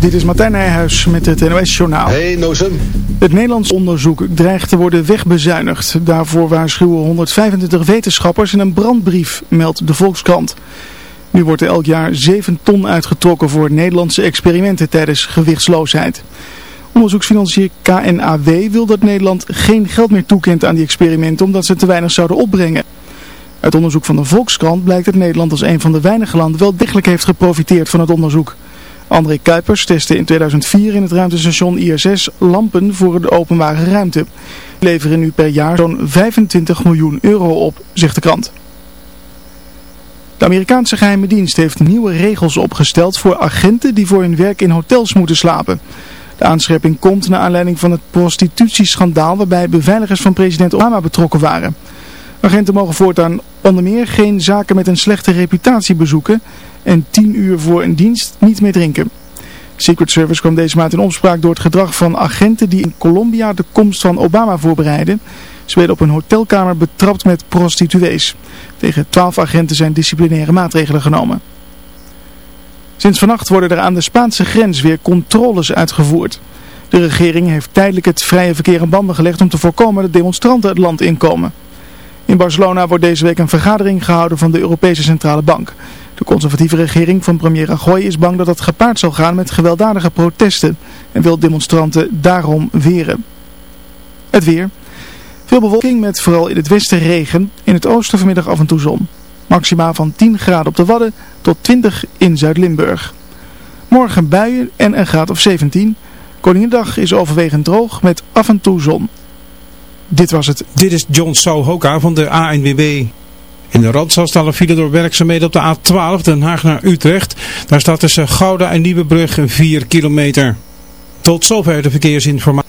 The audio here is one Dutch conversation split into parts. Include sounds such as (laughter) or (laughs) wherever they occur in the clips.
Dit is Martijn Nijhuis met het NOS Journaal. Hey Nozem. Het Nederlands onderzoek dreigt te worden wegbezuinigd. Daarvoor waarschuwen 125 wetenschappers in een brandbrief, meldt de Volkskrant. Nu wordt er elk jaar 7 ton uitgetrokken voor Nederlandse experimenten tijdens gewichtsloosheid. Onderzoeksfinancier KNAW wil dat Nederland geen geld meer toekent aan die experimenten omdat ze te weinig zouden opbrengen. Uit onderzoek van de Volkskrant blijkt dat Nederland als een van de weinige landen wel degelijk heeft geprofiteerd van het onderzoek. André Kuipers testte in 2004 in het ruimtestation ISS lampen voor de openbare ruimte. Die leveren nu per jaar zo'n 25 miljoen euro op, zegt de krant. De Amerikaanse geheime dienst heeft nieuwe regels opgesteld voor agenten die voor hun werk in hotels moeten slapen. De aanscherping komt naar aanleiding van het prostitutieschandaal waarbij beveiligers van president Obama betrokken waren. Agenten mogen voortaan onder meer geen zaken met een slechte reputatie bezoeken en 10 uur voor een dienst niet meer drinken. Secret Service kwam deze maand in opspraak door het gedrag van agenten die in Colombia de komst van Obama voorbereiden. Ze werden op een hotelkamer betrapt met prostituees. Tegen 12 agenten zijn disciplinaire maatregelen genomen. Sinds vannacht worden er aan de Spaanse grens weer controles uitgevoerd. De regering heeft tijdelijk het vrije verkeer in banden gelegd om te voorkomen dat demonstranten het land inkomen. In Barcelona wordt deze week een vergadering gehouden van de Europese Centrale Bank. De conservatieve regering van premier Rajoy is bang dat het gepaard zal gaan met gewelddadige protesten en wil demonstranten daarom weren. Het weer. Veel bewolking met vooral in het westen regen, in het oosten vanmiddag af en toe zon. Maxima van 10 graden op de Wadden tot 20 in Zuid-Limburg. Morgen buien en een graad of 17. Koningendag is overwegend droog met af en toe zon. Dit was het. Dit is John Souhoka van de ANWB. In de Randstad staan er file door werkzaamheden op de A12 Den Haag naar Utrecht. Daar staat tussen Gouda en Nieuwebrug 4 kilometer. Tot zover de verkeersinformatie.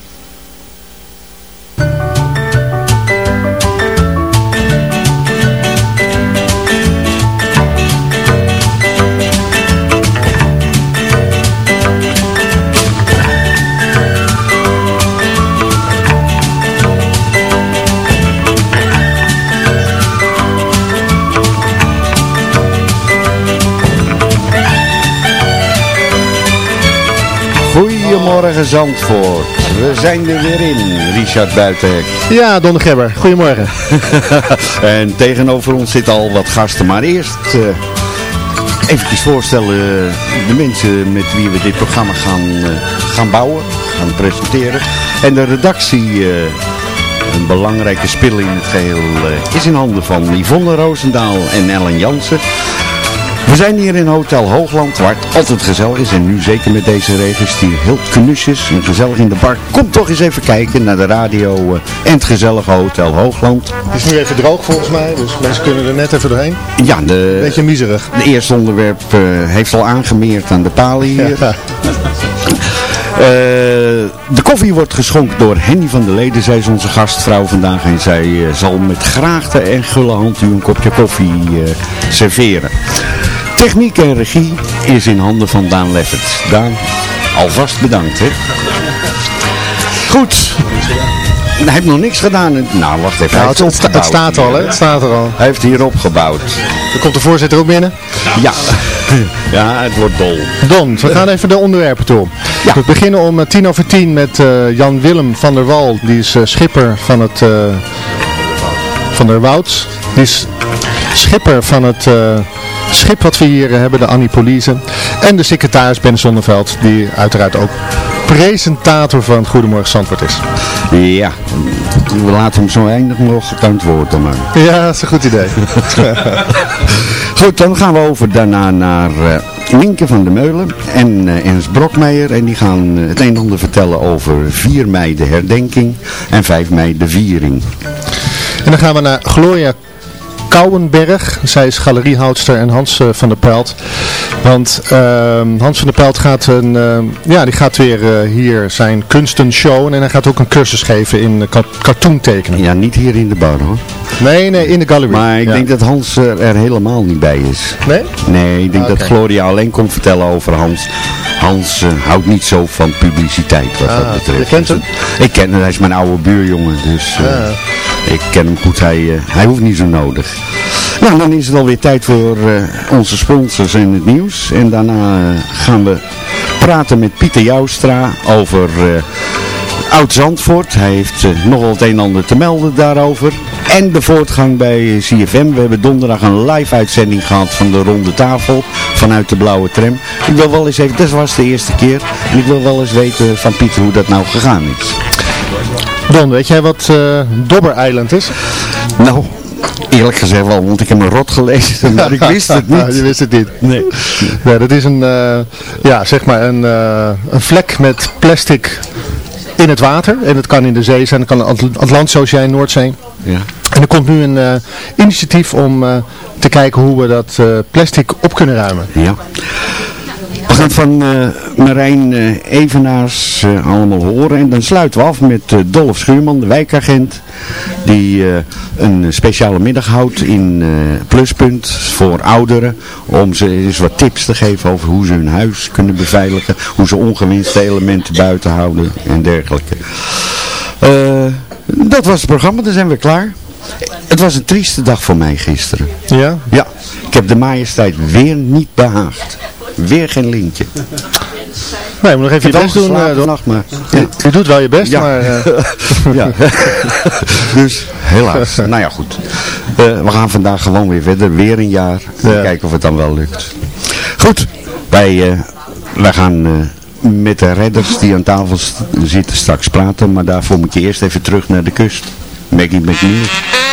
Goedemorgen Zandvoort. We zijn er weer in, Richard Buitenhek. Ja, Don Gebber. Goedemorgen. (laughs) en tegenover ons zitten al wat gasten. Maar eerst uh, eventjes voorstellen uh, de mensen met wie we dit programma gaan, uh, gaan bouwen, gaan presenteren. En de redactie, een belangrijke spil in het geheel, is in handen van Yvonne Roosendaal en Ellen Jansen. We zijn hier in Hotel Hoogland, waar het altijd gezellig is. En nu zeker met deze regels, die heel knusjes en gezellig in de bar. Kom toch eens even kijken naar de radio eh, en het gezellige Hotel Hoogland. Het is nu even droog volgens mij, dus mensen kunnen er net even doorheen. Ja, de, Beetje miserig. de eerste onderwerp eh, heeft al aangemeerd aan de palen hier. Ja. Eh, de koffie wordt geschonken door Henny van der Leden. Zij is onze gastvrouw vandaag en zij eh, zal met graagte en gulle hand u een kopje koffie eh, serveren. Techniek en regie is in handen van Daan Leffert. Daan, alvast bedankt hè. Goed. Hij heeft nog niks gedaan. Nou, wacht even. Nou, het, het, het staat al, hè? Het staat er al. Hij heeft hier opgebouwd. Er komt de voorzitter ook binnen. Ja. (laughs) Ja, het wordt dol. Don, we gaan even de onderwerpen toe. We beginnen om eh, tien over tien met eh, Jan Willem van der Wal. Die is eh, schipper van het... van der Wouds. Die is schipper van het schip wat we hier hebben, de Annie Police. En de secretaris Ben Zonneveld, die uiteraard ook presentator van Goedemorgen Zandvoort is. Ja, we laten hem zo eindig nog aan het woord dan maar. Ja, dat is een goed idee. (laughs) Goed, dan gaan we over daarna naar Minke van der Meulen en eh, Ernst Brokmeijer. En die gaan eh, het een en ander vertellen over 4 mei de herdenking en 5 mei de viering. En dan gaan we naar Gloria Kouwenberg. Zij is galeriehoudster en Hans eh, van der Pelt. Want ehm, Hans van der Pelt gaat, een, ehm, ja, die gaat weer eh, hier zijn kunsten showen. En hij gaat ook een cursus geven in ka- cartoon tekenen. Ja, niet hier in de bar hoor. Nee, nee, in de gallery. Maar ik Ja. denk dat Hans er, helemaal niet bij is. Nee? Nee, ik denk dat Oké. Gloria alleen komt vertellen over Hans. Hans eh, houdt niet zo van publiciteit wat Ah, dat betreft. je kent Dus hem? het- Ik ken hem, hij is mijn oude buurjongen, dus eh, Ja. ik ken hem goed. Hij, eh, hij hoeft niet zo nodig. Nou, dan is het alweer tijd voor eh, onze sponsors en het nieuws. En daarna eh, gaan we praten met Pieter Joustra over eh, Oud-Zandvoort. Hij heeft eh, nogal het een en ander te melden daarover. En de voortgang bij CFM. We hebben donderdag een live uitzending gehad van de ronde tafel vanuit de blauwe tram. Ik wil wel eens even, dat was de eerste keer. En ik wil wel eens weten van Pieter hoe dat nou gegaan is. Don, weet jij wat eh Dobber Island is? Nou, eerlijk gezegd wel, want ik heb een rot gelezen, maar ik wist het niet. (laughs) Je wist het niet. Nee. Dat is een, eh, ja, zeg maar een, eh, een vlek met plastic in het water. En het kan in de zee zijn, het kan Atl- Atlantische Oceaan, Noordzee. Ja. En er komt nu een eh, initiatief om eh, te kijken hoe we dat eh, plastic op kunnen ruimen. Ja. We gaan van Marijn Evenaars allemaal horen. En dan sluiten we af met Dolf Schuurman, de wijkagent. Die een speciale middag houdt in Pluspunt voor ouderen. Om ze eens wat tips te geven over hoe ze hun huis kunnen beveiligen. Hoe ze ongewenste elementen buiten houden en dergelijke. Dat was het programma, dan zijn we klaar. Het was een trieste dag voor mij gisteren. Ja? Ja, ik heb de majesteit weer niet behaagd. Weer geen lintje. Nee, moet nog even je best doen. geslapen eh, vannacht, maar... Je, je doet wel je best, Ja. maar... eh, (laughs) Ja. (laughs) dus helaas. (laughs) Nou ja, goed. Eh, we gaan vandaag gewoon weer verder. Weer een jaar. Ja. Kijken of het dan wel lukt. Goed. Wij, wij gaan met de redders die aan tafel zitten straks praten. Maar daarvoor moet je eerst even terug naar de kust. Maggie McNeil.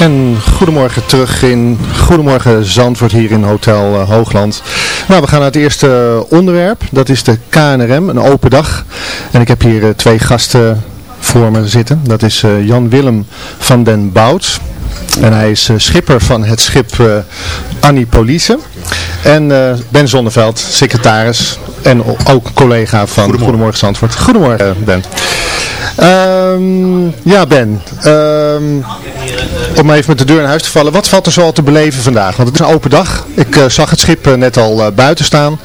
En goedemorgen terug in Goedemorgen Zandvoort hier in Hotel eh, Hoogland. Nou, we gaan naar het eerste onderwerp. Dat is de KNRM, een open dag. En ik heb hier eh, twee gasten voor me zitten. Dat is eh, Jan Willem van den Bout. En hij is eh, schipper van het schip eh, Annie Police. En eh, Ben Zonneveld, secretaris en ook collega van Goedemorgen, Zandvoort. Goedemorgen eh, Ben. Ehm, ja Ben, Ehm, om even met de deur in huis te vallen. Wat valt er zoal te beleven vandaag? Want het is een open dag. Ik eh, zag het schip eh, net al eh, buiten staan.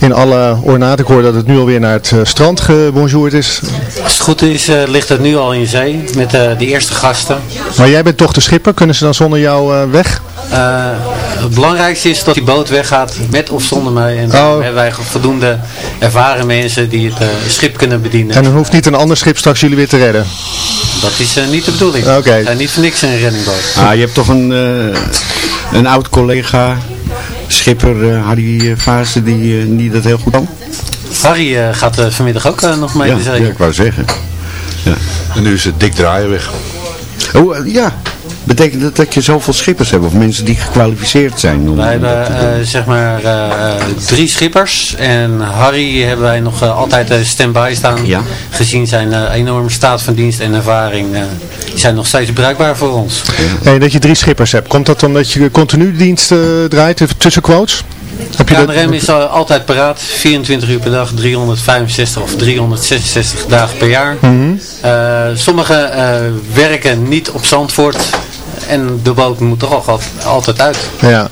In alle ornaat. Ik hoor dat het nu alweer naar het strand gebonjourd is. Als het goed is, ligt het nu al in zee met de eerste gasten. Maar jij bent toch de schipper. Kunnen ze dan zonder jou weg? Eh, het belangrijkste is dat die boot weggaat met of zonder mij. En dan hebben wij voldoende ervaren mensen die het eh, schip kunnen bedienen. En dan hoeft niet een ander schip straks jullie weer te redden. Dat is eh, niet de bedoeling. Oké. Zijn niet voor niks een reddingboot. Ah, je hebt toch een, eh, een oud collega, schipper eh, Harry Vaassen, die, eh, die dat heel goed kan? Harry eh, gaat eh, vanmiddag ook eh, nog mee Ja, zee. ja, ik wou zeggen. Ja. En nu is het dik draaien weg. Oh, ja. Betekent dat dat je zoveel schippers hebt of mensen die gekwalificeerd zijn? Om Wij hebben eh, zeg maar eh, eh, drie schippers en Harry hebben wij nog altijd uh, stand-by staan. Ja. Gezien zijn enorme staat van dienst en ervaring. eh, die zijn nog steeds bruikbaar voor ons. En dat je drie schippers hebt. Komt dat omdat je continu dienst eh, draait tussen quotes? Heb je dat- KNRM is altijd paraat, 24 uur per dag, 365 of 366 dagen per jaar. Mhm. Eh, sommigen eh, werken niet op Zandvoort en de boot moet toch al altijd uit. Ja.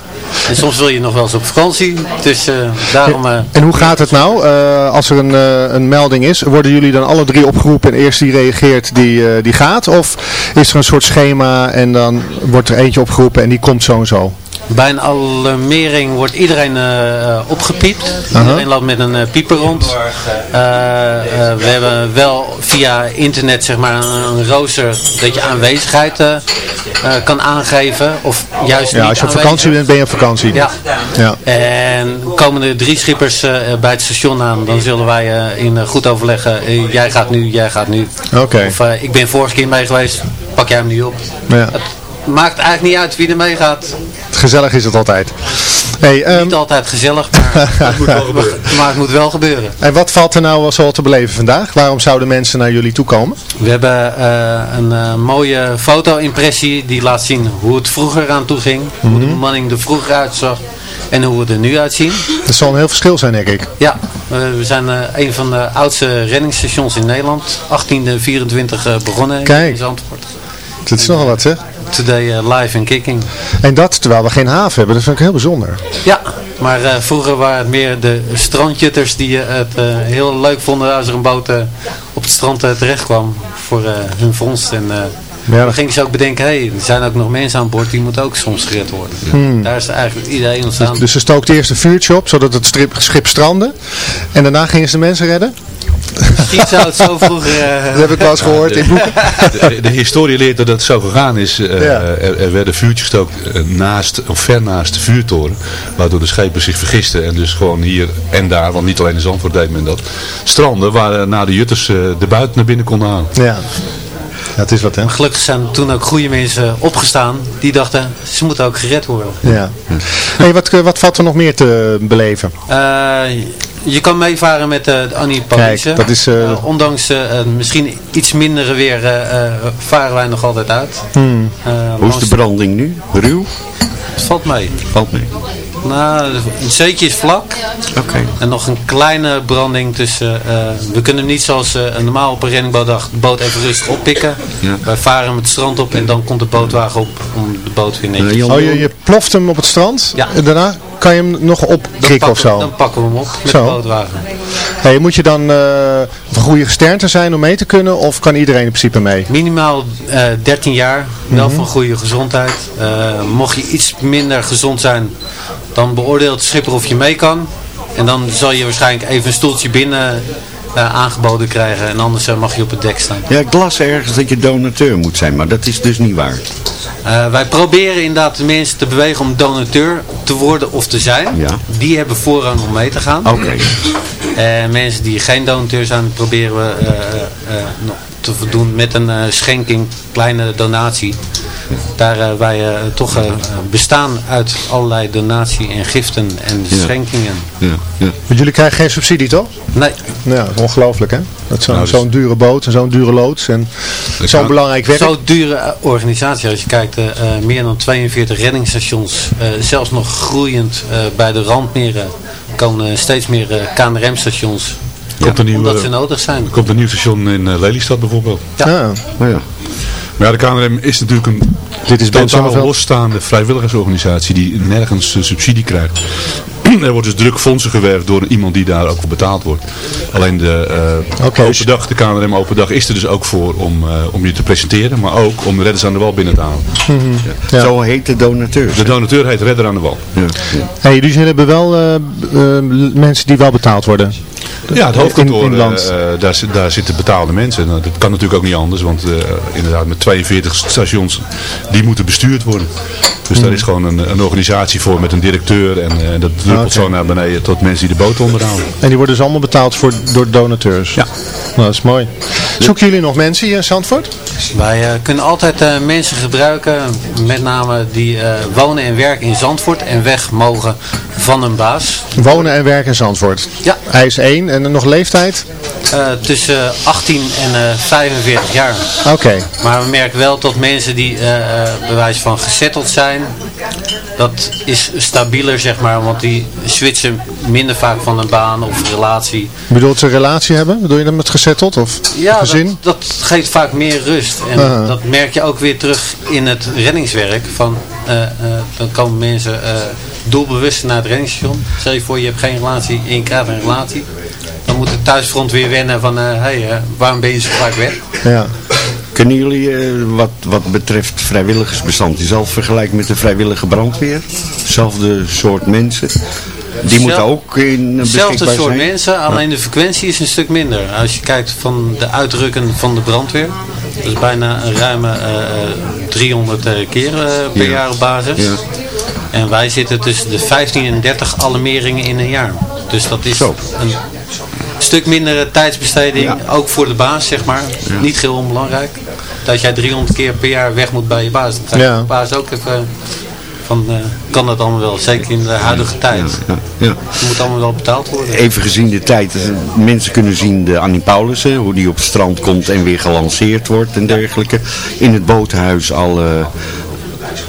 En soms wil je nog wel eens op vakantie, dus eh, daarom... eh, En hoe gaat het nou? Eh, als er een, een melding is, worden jullie dan alle drie opgeroepen en eerst die reageert, die, die gaat? Of is er een soort schema en dan wordt er eentje opgeroepen en die komt zo en zo? Bij een alarmering wordt iedereen eh, eh, opgepiept. Aha. Iedereen loopt met een eh, pieper rond. Eh, eh, we hebben wel via internet zeg maar een, een rooster dat je aanwezigheid kan aangeven. Of juist Ja, niet als je op aanwezig. vakantie bent, ben je op vakantie. Ja. Ja. En komen er drie schippers eh, bij het station aan, dan zullen wij eh, in goed overleggen, jij gaat nu, jij gaat nu. Oké. Of ik ben vorige keer mee geweest, pak jij hem nu op. Ja. Maakt eigenlijk niet uit wie er meegaat. Gezellig is het altijd. Hey, ehm, Niet altijd gezellig, maar, (laughs) het moet wel gebeuren. (laughs) maar het moet wel gebeuren. en wat valt er nou zo te beleven vandaag? Waarom zouden mensen naar jullie toe komen? We hebben eh, een eh, mooie foto-impressie die laat zien hoe het vroeger aan toe ging. Hoe de bemanning er vroeger uitzag en hoe we er nu uitzien. Dat zal een heel verschil zijn, denk ik. Ja, we zijn eh, een van de oudste reddingsstations in Nederland. 1824 eh, begonnen in- Kijk. in Zandvoort. Dat is nogal wat, zeg. Today eh, live and kicking. En dat terwijl we geen haven hebben, dat vind ik heel bijzonder. Ja, maar eh, vroeger waren het meer de strandjutters die eh, het heel leuk vonden als er een boot op het strand terecht kwam voor hun vondst. En eh, dan gingen ze ook bedenken, hé, hey, er zijn ook nog mensen aan boord, die moeten ook soms gered worden. Hmm. Daar is eigenlijk het idee ontstaan. Dus ze stookten eerst een vuurtje op, zodat het strip, schip strandde. En daarna gingen ze de mensen redden. Misschien zou het zo vroeger... eh, (laughs) Dat heb ik wel eens gehoord in boeken. De, de historie leert dat het zo gegaan is. Eh, Ja. er, er werden vuurtjes gestookt eh, naast, of ver naast de vuurtoren. Waardoor de schepen zich vergisten. En dus gewoon hier en daar, want niet alleen in Zandvoort deed men dat. Stranden waar eh, na de jutters de buiten naar binnen konden halen. Ja. Ja, het is wat hè. Gelukkig zijn toen ook goede mensen opgestaan die dachten, ze moeten ook gered worden. Ja. Hey, wat, eh, wat valt er nog meer te beleven? Eh, je kan meevaren met eh, de Annie Police. Kijk, dat is, ondanks misschien iets mindere weer eh, eh, varen wij nog altijd uit. Hmm. Hoe is de branding nu? Ruw? Het valt mee. Valt mee. Nou, een zeetje is vlak. Oké. En nog een kleine branding tussen... eh, we kunnen hem niet zoals eh, een normaal op een reddingboot de boot even rustig oppikken. Ja. Wij varen hem het strand op en dan komt de bootwagen op om de boot weer netjes... Oh, je, je ploft hem op het strand Ja. en daarna kan je hem nog opkrikken of zo. dan pakken we hem op met Zo. de bootwagen. Hey, moet je dan eh van goede gesternte zijn om mee te kunnen of kan iedereen in principe mee? Minimaal eh 13 jaar, wel Mhm. van goede gezondheid. Eh, mocht je iets minder gezond zijn, dan beoordeelt de schipper of je mee kan. En dan zal je waarschijnlijk even een stoeltje binnen eh, aangeboden krijgen. En anders eh, mag je op het dek staan. Ja, ik las ergens dat je donateur moet zijn, maar dat is dus niet waar. Eh, wij proberen inderdaad de mensen te bewegen om donateur te worden of te zijn. Ja. Die hebben voorrang om mee te gaan. Oké. En mensen die geen donateur zijn, proberen we nog te voldoen met een schenking, kleine donatie. Daar eh, wij eh, toch eh, bestaan uit allerlei donatie en giften en Ja. schenkingen. Ja, ja. Want jullie krijgen geen subsidie, toch? Nee. Ja, dat is ongelooflijk, hè? Dat zo'n Nou, dus- zo'n dure boot en zo'n dure loods en zo'n belangrijk werk. Zo'n dure organisatie, als je kijkt, eh, eh, meer dan 42 reddingsstations, eh, zelfs nog groeiend eh, bij de randmeren, komen steeds meer eh, KNRM-stations. Nieuw, omdat ze nodig zijn. Er komt een nieuw station in Lelystad bijvoorbeeld. Ja. Oh ja. Ja, de KNRM is natuurlijk een Dit is totaal losstaande vrijwilligersorganisatie die nergens subsidie krijgt. (clears throat) er wordt dus druk fondsen gewerkt door iemand die daar ook voor betaald wordt. Alleen de eh Oké, open dag, de KNRM open dag is er dus ook voor om, eh, om je te presenteren, maar ook om de redders aan de wal binnen te halen. Ja. Zo heet de donateur. De donateur heet Redder aan de wal. Ja. Hey, jullie hebben wel eh, mensen die wel betaald worden. Ja, het hoofdkantoor, In, in land. eh, eh, daar, zit- daar zitten betaalde mensen. Nou, dat kan natuurlijk ook niet anders, want eh, inderdaad met 42 stations, die moeten bestuurd worden. Dus Hmm. daar is gewoon een, een organisatie voor met een directeur en eh, dat druppelt Oké. zo naar beneden tot mensen die de boot onderhouden. En die worden dus allemaal betaald voor, door donateurs. Ja. Nou, dat is mooi. Zoeken jullie nog mensen hier in Zandvoort? Wij eh, kunnen altijd eh, mensen gebruiken, met name die eh, wonen en werken in Zandvoort en weg mogen van een baas. Wonen en werken in Zandvoort. Ja. Hij is één en dan nog leeftijd? Eh, tussen 18 en eh 45 jaar. Oké. Maar we merken wel dat mensen die eh eh, bewijs van gezetteld zijn, dat is stabieler zeg maar, want die switchen minder vaak van een baan of relatie. Bedoelt ze een relatie hebben? Bedoel je dat met gezetteld of Ja, gezin? dat, dat geeft vaak meer rust. En dat merk je ook weer terug in het reddingswerk. Van, eh, eh, dan komen mensen eh, doelbewust naar het reddingsstation. Stel je voor, je hebt geen relatie en je krijgt een relatie. Dan moet het thuisfront weer wennen van, hé, hey, eh, waarom ben je zo vaak weg? Ja. Kunnen jullie eh, wat, wat betreft vrijwilligersbestand jezelf vergelijken met de vrijwillige brandweer? Hetzelfde soort mensen? Die moeten ook in eh, Hetzelfde soort zijn? mensen, alleen de frequentie is een stuk minder. Als je kijkt van de uitrukken van de brandweer. Dat is bijna een ruime eh, eh, 300 eh, keer eh, per Ja. jaar op basis. Ja. En wij zitten tussen de 15 en 30 alarmeringen in een jaar. Dus dat is Zo. een stuk mindere tijdsbesteding, ook voor de baas zeg maar. Niet heel onbelangrijk. Dat jij 300 keer per jaar weg moet bij je baas. Dan krijg je Ja. de baas ook even van, eh, kan dat allemaal wel, zeker in de huidige tijd. Ja, ja. Het moet allemaal wel betaald worden. Even gezien de tijd, eh, mensen kunnen zien de Annie Paulussen, hoe die op het strand komt en weer gelanceerd wordt en dergelijke. In het boothuis alle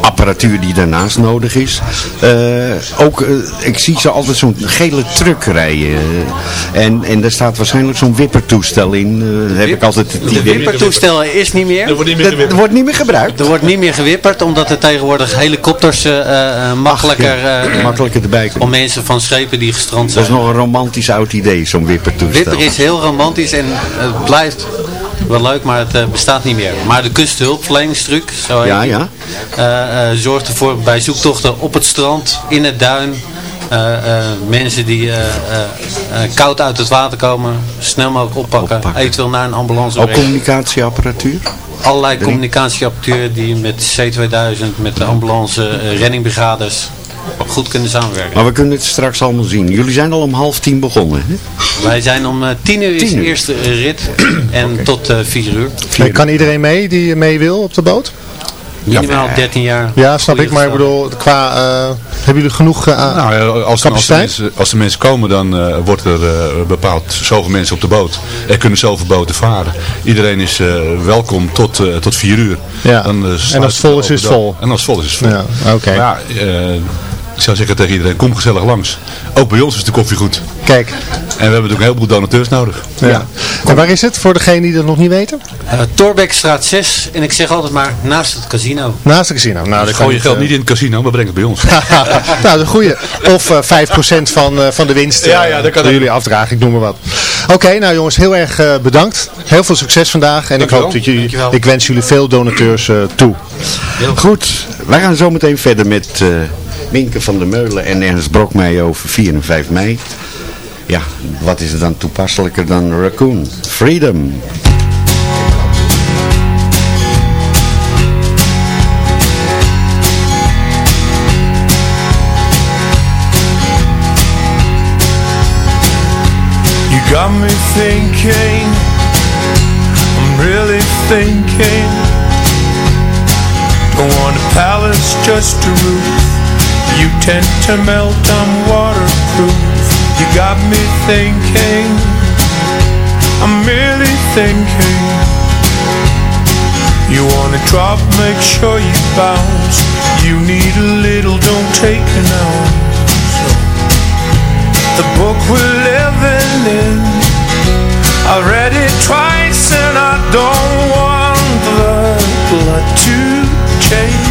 apparatuur die daarnaast nodig is. Eh, ook, eh, ik zie ze altijd zo'n gele truck rijden. En, en daar staat waarschijnlijk zo'n wippertoestel in. Eh, heb ik altijd het De idee. wippertoestel is niet meer. Er wordt niet meer Dat gewipperd. wordt niet meer gebruikt. Er wordt niet meer gewipperd, omdat er tegenwoordig helikopters eh, eh, makkelijker, eh, Makkelijker erbij om kunnen. mensen van schepen die gestrand Dat zijn. is nog een romantisch oud idee, zo'n wippertoestel. Wipper is heel romantisch en het blijft wel leuk, maar het eh, bestaat niet meer. Maar de kustenhulpverleningstruc, zo Ja, ja. eh, eh, zorgt ervoor bij zoektochten op het strand, in het duin. mensen die koud uit het water komen, snel mogelijk oppakken, Oppakken. eventueel naar een ambulance Ook brengen. communicatieapparatuur? allerlei communicatieapparatuur die met C2000, met de ambulance, reddingbrigades goed kunnen samenwerken. Maar we kunnen het straks allemaal zien. Jullie zijn al om half tien begonnen. Hè? Wij zijn om eh, 10 uur is Tien de uur. eerste rit (clears throat) en tot eh 4 uur. En kan iedereen mee die mee wil op de boot? Minimaal 13 jaar. Ja, snap ik. Maar ik bedoel, qua, eh, hebben jullie genoeg eh, Nou, ja, als, als, de Capaciteit? mensen, als de mensen komen, dan eh, wordt er eh, bepaald zoveel mensen op de boot. Er kunnen zoveel boten varen. Iedereen is eh, welkom tot, eh, tot vier uur. Ja. Dan, eh, En als het vol is, de is vol. En als het vol is, is het vol. Ja, oké. Ja, eh, ik zou zeggen tegen iedereen, kom gezellig langs. Ook bij ons is de koffie goed. Kijk, En we hebben natuurlijk een heleboel donateurs nodig. ja. En waar is het voor degenen die dat nog niet weten? Eh, Torbekstraat 6 en ik zeg altijd maar naast het casino. Naast de casino. Nou, dat kan Gooi je geld eh, niet in het casino, maar breng het bij ons. (laughs) nou, de goede. Of eh 5% van, eh, van de winst Ja, ja, dat kan jullie afdragen. Ik noem maar wat. Oké, nou jongens, heel erg eh, bedankt. Heel veel succes vandaag. En ik hoop dat jullie, Dankjewel. ik wens jullie veel donateurs eh, toe. Goed, wij gaan zo meteen verder met eh Minke van der Meulen en Ernst Brokmeijer over 4 en 5 mei. Ja, wat is er dan toepasselijker dan Raccoon? Freedom. You got me thinking, I'm really thinking. want a palace just to roof. You tend to melt, I'm waterproof. You got me thinking, I'm merely thinking. You wanna drop, make sure you bounce. You need a little, don't take an ounce. The book we're living in, I read it twice and I don't want the blood to change.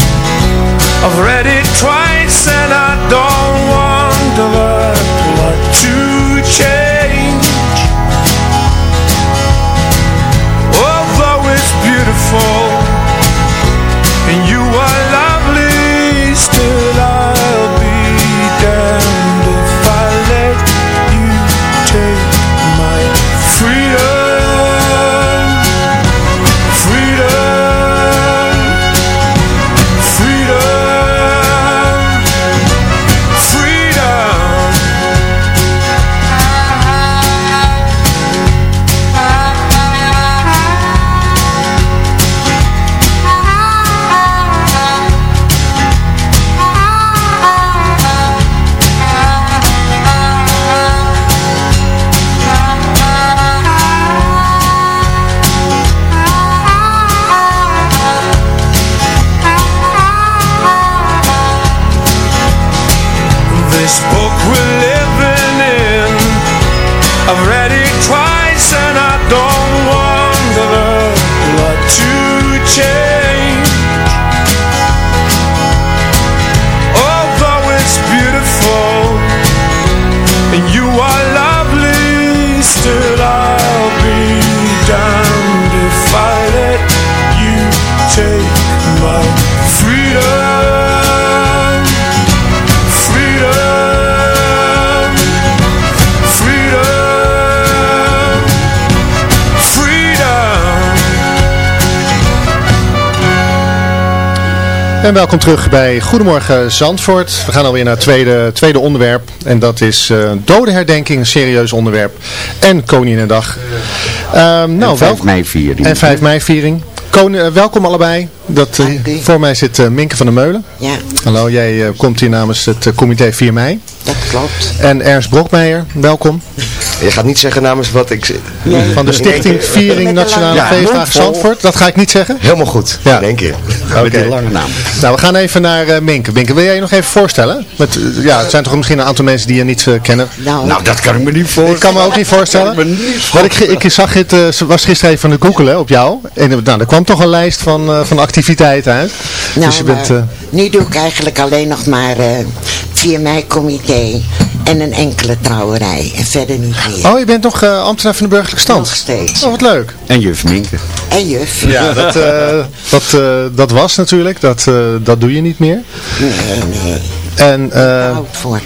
I've read it twice and I don't want the plot to change. Although it's beautiful En welkom terug bij Goedemorgen Zandvoort. We gaan alweer naar het tweede, tweede onderwerp. En dat is eh dodenherdenking, een serieus onderwerp. En Koninginnedag. Ehm nou, 5 wel- mei viering. En 5 mei viering. Kon, eh, welkom allebei. Dat, eh, voor mij zit eh, Minke van der Meulen. Ja, Hallo, jij eh, komt hier namens het eh, comité 4 mei. dat klopt. En Ernst Brokmeijer, welkom. Je gaat niet zeggen namens wat ik... Van de Stichting Viering Nationale Ja, Feestdagen mondvol. Zandvoort. Dat ga ik niet zeggen. Helemaal goed, Ja. in één keer. Oké. Met een lange naam. Nou, we gaan even naar eh, Minke. Minke, wil jij je nog even voorstellen? Met, eh, ja, het zijn toch misschien een aantal mensen die je niet eh, kennen. Nou, Nou, dat kan ik me niet voorstellen. Ik kan me ook niet voorstellen. Ik me niet Maar ik, ik zag het, eh, was gisteren even aan het googelen op jou. En nou, er kwam toch een lijst van, eh, van activiteiten uit. nou, dus je bent... eh, nu doe ik eigenlijk alleen nog maar eh 4 mei comité en een enkele trouwerij. En verder niet meer. Oh, je bent nog eh, ambtenaar van de burgerlijke stand? Nog steeds. Oh, wat leuk. En juf Minke. En juf. Ja, dat, eh, dat, eh, dat was natuurlijk. Dat, eh, dat doe je niet meer. Nee, nee. En, eh, Oud voor.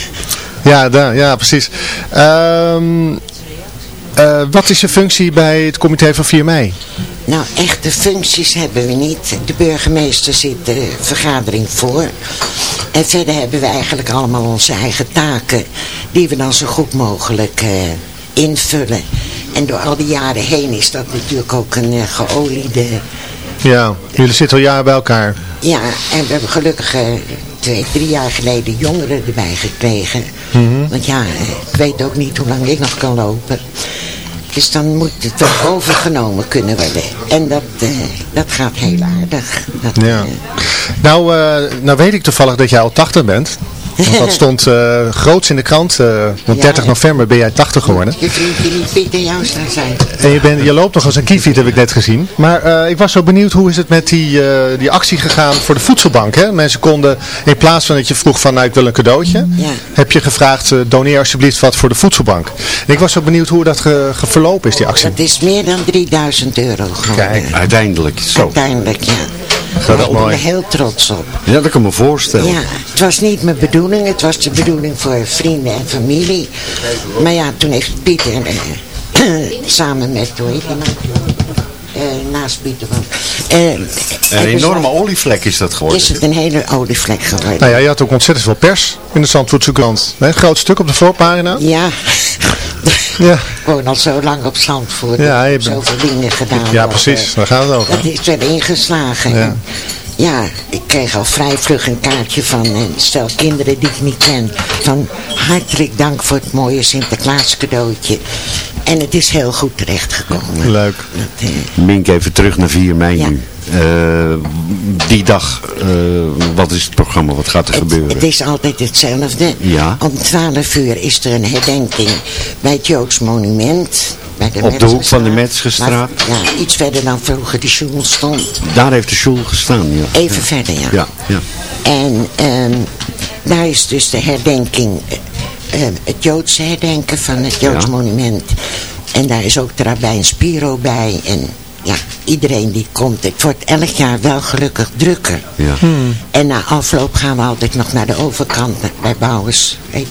(laughs) ja, da, ja, precies. Ehm, eh, wat is je functie bij het comité van 4 mei? Nou, echte functies hebben we niet. De burgemeester zit de vergadering voor. En verder hebben we eigenlijk allemaal onze eigen taken. Die we dan zo goed mogelijk eh, invullen. En door al die jaren heen is dat natuurlijk ook een eh, geoliede... Ja, jullie zitten al jaren bij elkaar. Ja, en we hebben gelukkig twee, drie jaar geleden jongeren erbij gekregen. Mhm. Want ja, ik weet ook niet hoe lang ik nog kan lopen. Dus dan moet het wel (laughs) overgenomen kunnen worden. En dat, eh, dat gaat heel aardig. Dat, Ja. Nou, eh, nou weet ik toevallig dat jij al 80 bent. Want dat (laughs) stond eh, groots in de krant. eh want Ja, 30 ja. november ben jij 80 geworden. Je vriendje niet Pieter Joustra zijn. En je, bent, je loopt nog als een kiefiet, heb ik net gezien. Maar eh, ik was zo benieuwd, hoe is het met die, eh, die actie gegaan voor de voedselbank? Hè? Mensen konden, in plaats van dat je vroeg van, nou ik wil een cadeautje, Ja. heb je gevraagd, eh, doneer alsjeblieft wat voor de voedselbank. En ik was zo benieuwd hoe dat ge- ge- verlopen is, die actie. Dat is meer dan 3000 euro geworden. Kijk, Uiteindelijk, zo. Uiteindelijk, ja. Dat is ik ben mooi. er heel trots op. Ja, dat kan ik me voorstellen. Ja, het was niet mijn bedoeling. Het was de bedoeling voor vrienden en familie. Maar ja, toen heeft Pieter eh, (clears throat) samen met, hoe heet? Eh, naast Pieter van. eh, Een enorme ze- olievlek is dat geworden. Is het een hele olievlek geworden. Nou ja, je had ook ontzettend veel pers in de Zandvoortse krant. Een groot stuk op de voorpagina. Ja. (laughs) Ja. Ik woon al zo lang op Zandvoort. Ja, je ik heb bent- zoveel dingen gedaan. Ja, precies. eh, Daar gaat het over. Dat is wel ingeslagen. Ja. Ja. ja, ik kreeg al vrij vlug een kaartje van een stel kinderen die ik niet ken. Van hartelijk dank voor het mooie Sinterklaas cadeautje. En het is heel goed terechtgekomen. Leuk. Dat, eh, Mink, even terug naar 4 mei Ja. nu. Eh, die dag, eh, wat is het programma? Wat gaat er gebeuren? Het is altijd hetzelfde. Ja. Om 12 uur is er een herdenking bij het Joods monument. Bij de Op de hoek van de. Maar, Ja, iets verder dan vroeger de school stond. Daar heeft de school gestaan, ja. Even verder, ja. Ja, ja. En ehm, daar is dus de herdenking, eh, het Joodse herdenken van het Joods monument. En daar is ook de rabbijn Spiro bij. En ja, iedereen die komt. Het wordt elk jaar wel gelukkig drukker. Ja. En na afloop gaan we altijd nog naar de overkant bij Bouwers. Het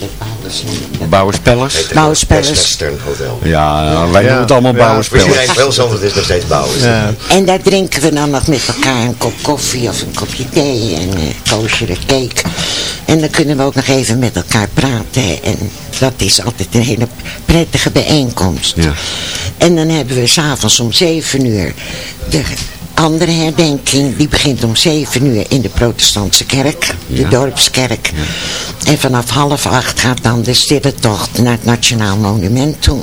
Bouwers? Bouwers Palace? Bouwers Palace. Western Hotel. Ja, wij Ja. noemen het allemaal Ja, Bouwers Maar Palace. iedereen wel het is nog steeds bouwen. Ja. En daar drinken we dan nog met elkaar een kop koffie of een kopje thee en een koosje cake. En dan kunnen we ook nog even met elkaar praten. En dat is altijd een hele prettige bijeenkomst. Ja. En dan hebben we s'avonds om 7 uur de andere herdenking. Die begint om 7 uur in de protestantse kerk, de Ja. dorpskerk. En vanaf half acht gaat dan de stille tocht naar het Nationaal Monument toe.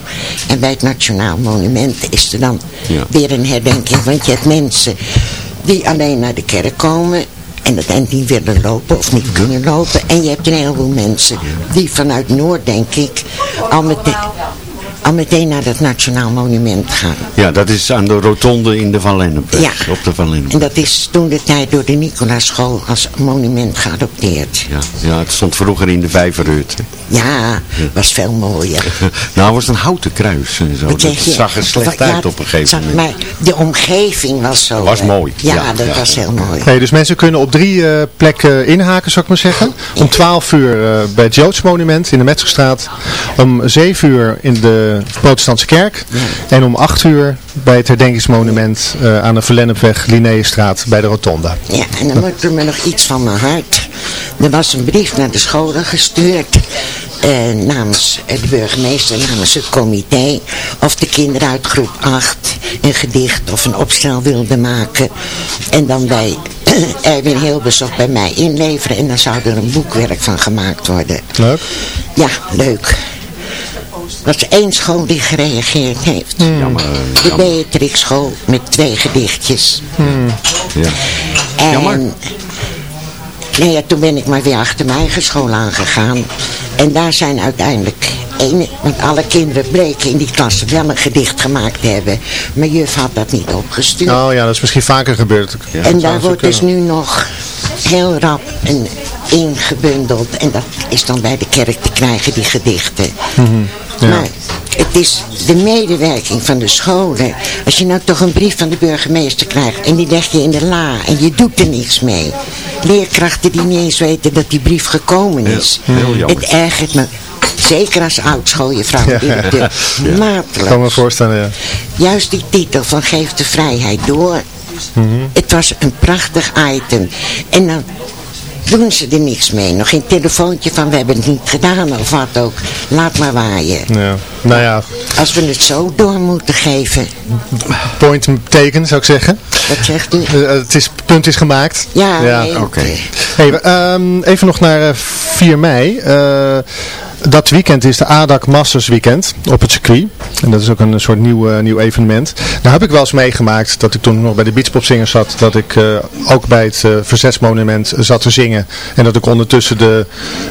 En bij het Nationaal Monument is er dan Ja. weer een herdenking. Want je hebt mensen die alleen naar de kerk komen en dat en die willen lopen of niet kunnen lopen. En je hebt een heleboel mensen die vanuit Noord, denk ik, al meteen, al meteen naar dat Nationaal Monument gaan. Ja, dat is aan de rotonde in de Van Lennepweg. Ja. Op de Van Lennep. En dat is toen de tijd door de Nicolaaschool als monument geadopteerd. Ja, ja, het stond vroeger in de Vijverhut. hè. Ja, was veel mooier. (laughs) nou, was het een houten kruis en zo. Wat Dat zeg je? zag er slecht Ja, uit op een gegeven moment. Maar de omgeving was zo... Was mooi. Ja, Ja, dat ja. was heel mooi. Nee, dus mensen kunnen op drie eh, plekken inhaken, zou ik maar zeggen. Om 12 uur eh, bij het Joods monument in de Metzgerstraat. Om 7 uur in de protestantse kerk. En om 8 uur bij het herdenkingsmonument eh, aan de Verlennepweg, Linnaeusstraat bij de Rotonde. Ja, en dan moet er me nog iets van mijn hart. Er was een brief naar de scholen gestuurd. eh, namens eh, de burgemeester, namens het comité. Of de kinderen uit groep 8 een gedicht of een opstel wilden maken. En dan bij (clears throat) Erwin Hilbers of bij mij inleveren. En dan zou er een boekwerk van gemaakt worden. Leuk. Ja, leuk. Er was één school die gereageerd heeft. de Beatrix school met twee gedichtjes. Ja. En Jammer. nou ja, toen ben ik maar weer achter mijn eigen school aangegaan. En daar zijn uiteindelijk, één, want alle kinderen bleken in die klas wel een gedicht gemaakt te hebben. Maar juf had dat niet opgestuurd. Oh ja, dat is misschien vaker gebeurd. Dat en daar wordt dus nu nog heel rap een ingebundeld. En dat is dan bij de kerk te krijgen, die gedichten. Mhm. Ja. Maar het is de medewerking van de scholen. Als je nou toch een brief van de burgemeester krijgt en die leg je in de la en je doet er niks mee. Leerkrachten die niet eens weten dat die brief gekomen is. heel jammer. Het ergert me. Zeker als oud-schooljuffrouw. Ja. directeur. Ik Mateloos. kan me voorstellen, ja. Juist die titel van Geef de vrijheid door. Mhm. Het was een prachtig item. En dan doen ze er niks mee. Nog geen telefoontje van we hebben het niet gedaan of wat ook. Laat maar waaien. ja. Nou ja, Als we het zo door moeten geven. point taken zou ik zeggen. Wat zegt u? Eh, het is, punt is gemaakt. Ja, Ja, nee, Oké. Hey, ehm, even nog naar eh, 4 mei. Eh, dat weekend is de ADAC Masters Weekend op het circuit. En dat is ook een soort nieuw, eh, nieuw evenement. Nou heb ik wel eens meegemaakt dat ik toen nog bij de Beachpopzingers zat, dat ik eh, ook bij het eh, Verzetsmonument zat te zingen. En dat ik ondertussen de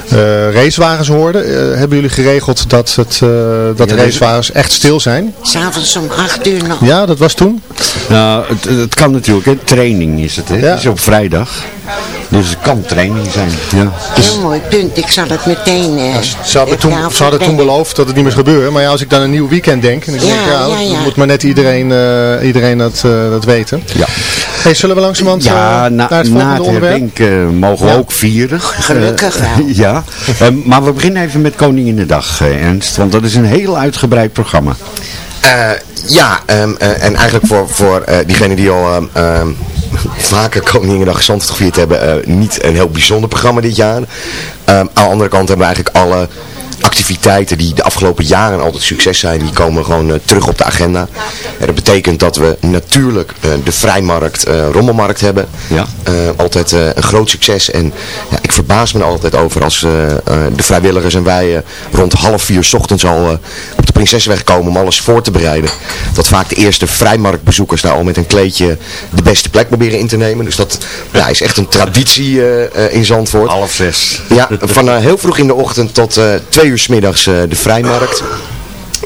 eh, racewagens hoorde. Eh, hebben jullie geregeld dat, het, eh, dat de racewagens echt stil zijn? S'avonds om acht uur nog. Ja, dat was toen? Nou, het, het kan natuurlijk, hè. training is het, hè. Het is op vrijdag. Dus het kan training zijn. Ja. Heel mooi punt. Ik zal het meteen... hadden, toen, ze hadden toen beloofd dat het niet meer zou gebeuren. Maar ja, als ik dan een nieuw weekend denk, en ik Ja, denk, ja, ja, ja. dan moet maar net iedereen, eh, iedereen dat, eh, dat weten. Ja. Hey, zullen we langzamerhand Ja, eh, na, naar het na volgende het onderwerp? herdenken mogen we Ja. ook vieren. Gelukkig wel. (laughs) ja, Eh, maar we beginnen even met Koninginnedag, eh, Ernst. Want dat is een heel uitgebreid programma. Eh, ja, ehm, eh, en eigenlijk voor, voor eh, diegenen die al ehm, ehm, vaker Koninginnedag Zandvoort gevierd hebben, eh, niet een heel bijzonder programma dit jaar. Ehm, aan de andere kant hebben we eigenlijk alle activiteiten die de afgelopen jaren altijd succes zijn, die komen gewoon eh, terug op de agenda. En dat betekent dat we natuurlijk eh, de vrijmarkt, eh, rommelmarkt hebben. Ja. Altijd een groot succes. En ja, ik verbaas me er altijd over als de vrijwilligers en wij rond half vier 's ochtends al op de Prinsessenweg komen om alles voor te bereiden. Dat vaak de eerste vrijmarktbezoekers daar al met een kleedje de beste plek proberen in te nemen. Dus dat ja, is echt een traditie in Zandvoort. Half zes. Ja, van heel vroeg in de ochtend tot twee uur s middags eh, de vrijmarkt.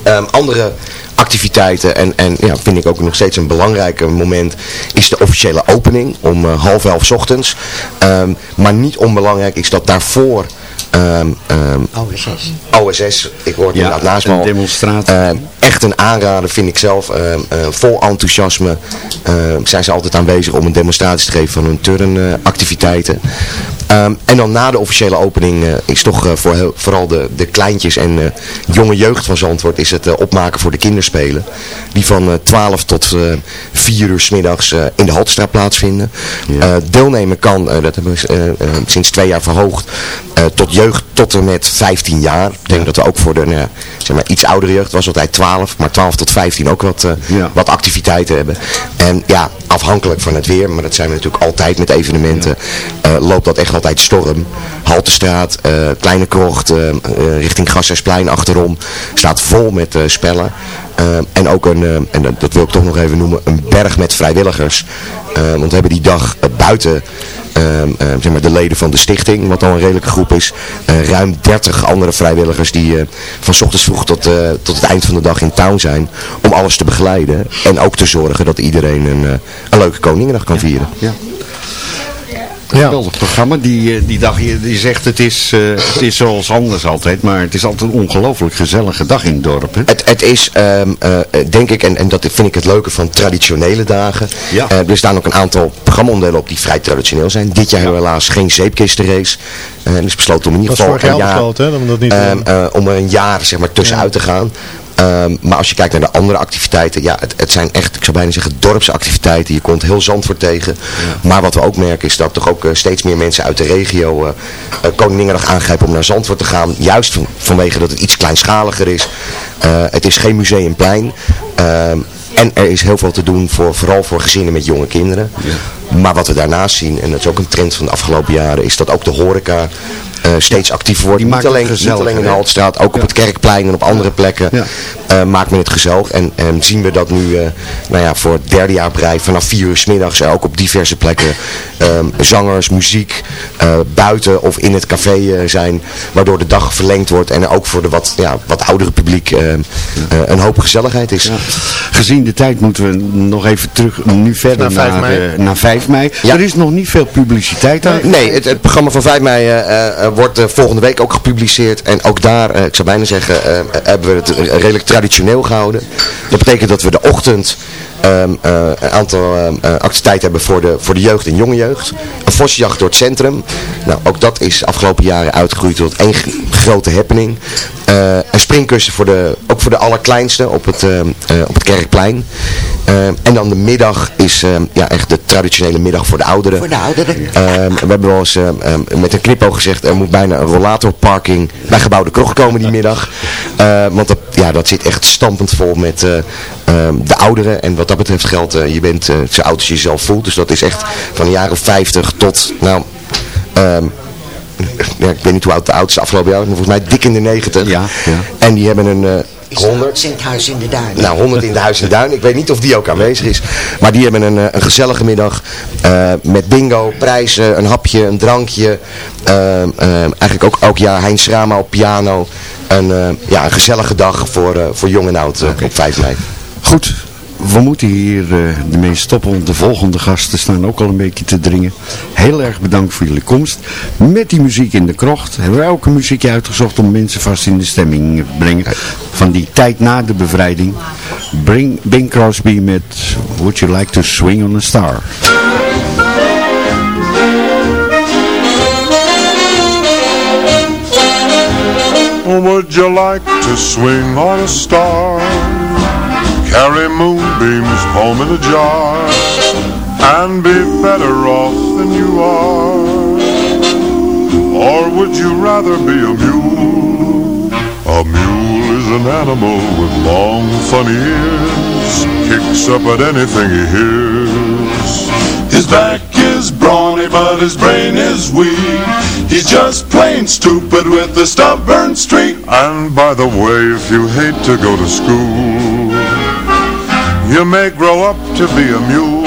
Ehm, andere activiteiten en, en ja, vind ik ook nog steeds een belangrijk moment is de officiële opening om eh, half elf 's ochtends. Ehm, maar niet onbelangrijk is dat daarvoor ehm, ehm, OSS. OSS, ik hoor het Ja, inderdaad naast me al. demonstratie. Echt een aanrader vind ik zelf. Ehm, eh, vol enthousiasme ehm, zijn ze altijd aanwezig om een demonstratie te geven van hun turnactiviteiten. Ehm en dan na de officiële opening eh, is toch eh, voor heel- vooral de, de kleintjes en eh, jonge jeugd van Zandvoort is het opmaken voor de kinderspelen. Die van eh, 12 tot eh 4 uur s middags in de Haltestraat plaatsvinden. Deelnemen kan, dat hebben we sinds twee jaar verhoogd, tot jeugd tot en met 15 jaar. Ik denk dat we ook voor de nou zeg maar, iets oudere jeugd, was altijd 12, maar 12 tot 15 ook wat, eh, wat activiteiten hebben. En ja, afhankelijk van het weer, maar dat zijn we natuurlijk altijd met evenementen, eh, loopt dat echt altijd storm. Haltestraat, eh, Kleine Krocht, eh, eh, richting Gassersplein achterom, staat vol met spellen. En ook een, en dat, wil ik toch nog even noemen, een berg met vrijwilligers. Want we hebben die dag buiten zeg maar de leden van de stichting, wat al een redelijke groep is, ruim 30 andere vrijwilligers die van 's ochtends vroeg tot, tot het eind van de dag in town zijn om alles te begeleiden en ook te zorgen dat iedereen een, een leuke Koningendag kan vieren. Ja. Geweldig programma. Die, eh, die dag, hier, die zegt het is, eh, het is zoals anders altijd, maar het is altijd een ongelooflijk gezellige dag in het dorp. Hè? Het, het is, ehm, eh, denk ik, en, en dat vind ik het leuke van traditionele dagen. Ja. Eh, er staan ook een aantal programmaonderdelen op die vrij traditioneel zijn. Dit jaar hebben we helaas geen zeepkistenrace. Eh dus besloten om in ieder geval een jaar, besloten, hè, dat niet ehm, eh, om er een jaar zeg maar, tussenuit te gaan. Ehm, maar als je kijkt naar de andere activiteiten, ja, het, het zijn echt, ik zou bijna zeggen, dorpsactiviteiten. Je komt heel Zandvoort tegen. Maar wat we ook merken is dat toch ook eh, steeds meer mensen uit de regio uh, Koninginnedag aangrijpen om naar Zandvoort te gaan. Juist van- vanwege dat het iets kleinschaliger is. Het is geen museumplein. Ehm, en er is heel veel te doen, voor, vooral voor gezinnen met jonge kinderen. Maar wat we daarnaast zien, en dat is ook een trend van de afgelopen jaren, is dat ook de horeca eh, steeds actiever wordt. Niet alleen, niet alleen in de? Haltstraat, ook op het Kerkplein en op andere plekken Ja. eh, maakt men het gezellig. En, en zien we dat nu eh, nou ja, voor het derde jaar op rij vanaf vier uur s middags ook op diverse plekken ehm, zangers, muziek, eh, buiten of in het café zijn. Waardoor de dag verlengd wordt en er ook voor de wat, ja, wat oudere publiek eh, eh, een hoop gezelligheid is. Gezien de tijd moeten we nog even terug, nu verder Naar naar, 5 mei. naar 5 mei. Er is nog niet veel publiciteit aan. Nee, het, het programma van 5 mei eh, eh, wordt eh, volgende week ook gepubliceerd. En ook daar, ik zou bijna zeggen, hebben we het redelijk traditioneel gehouden. Dat betekent dat we de ochtend ehm, eh, een aantal ehm, eh, activiteiten hebben voor de, voor de jeugd en jonge jeugd. Een vosjacht door het centrum. Nou, ook dat is afgelopen jaren uitgegroeid tot één grote happening. Eh, een springkussen voor de, ook voor de allerkleinste op het, ehm, eh, op het Kerkplein. En dan de middag is ja, echt de traditionele middag voor de ouderen. Voor de ouderen. We hebben wel eens met een knipoog gezegd, er moet bijna een rollatorparking bij gebouwde krocht komen die middag. Eh, want dat, ja, dat zit echt stampend vol met eh, de ouderen. En wat dat betreft geldt, eh, je bent eh, zo oud als je jezelf voelt. Dus dat is echt van jaar of 50 tot, nou, ja, ik weet niet hoe oud de oudste afgelopen jaar maar volgens mij dik in de 90. Ja, ja. En die hebben een... eh, Is dat 100 Sint-Huis in de Duin. nou, 100 in de Huis en Duin. Ik weet niet of die ook aanwezig is. Maar die hebben een, eh, een gezellige middag. eh, met bingo, prijzen, een hapje, een drankje. eh, eh, eigenlijk ook elk jaar Heinz Schrama op piano. Een, eh, ja, een gezellige dag voor, eh, voor jong en oud op 5 mei. Goed, we moeten hier uh, ermee stoppen, want de volgende gasten staan ook al een beetje te dringen. Heel erg bedankt voor jullie komst. Met die muziek in de krocht hebben wij ook een muziekje uitgezocht om mensen vast in de stemming te brengen. Van die tijd na de bevrijding. Bring Bing Crosby met Would You Like to Swing on a Star? Would you like to swing on a star? Carry moonbeams home in a jar And be better off than you are. Or would you rather be a mule? A mule is an animal with long funny ears Kicks up at anything he hears. His back is brawny but his brain is weak. He's just plain stupid with a stubborn streak. And by the way, if you hate to go to school You may grow up to be a mule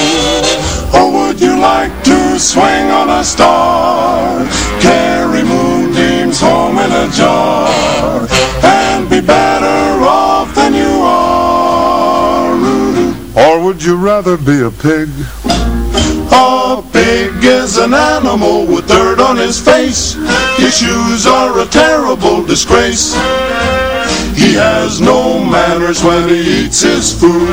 Or would you like to swing on a star Carry moonbeams home in a jar And be better off than you are Or would you rather be a pig a pig is an animal with dirt on his face. His shoes are a terrible disgrace. He has no manners when he eats his food.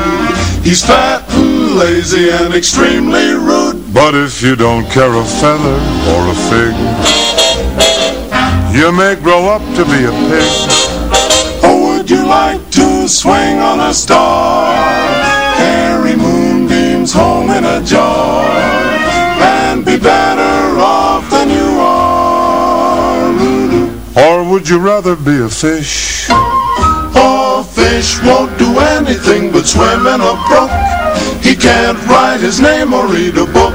He's fat and lazy and extremely rude. But if you don't care a feather or a fig, you may grow up to be a pig. Or would you like to swing on a star? Carry moonbeams home in a jar and be better off than you are. Or would you rather be a fish? Fish won't do anything but swim in a brook. He can't write his name or read a book.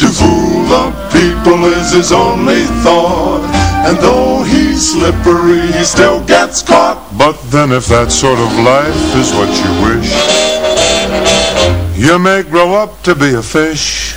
To fool the people is his only thought. And though he's slippery, he still gets caught. But then if that sort of life is what you wish, you may grow up to be a fish.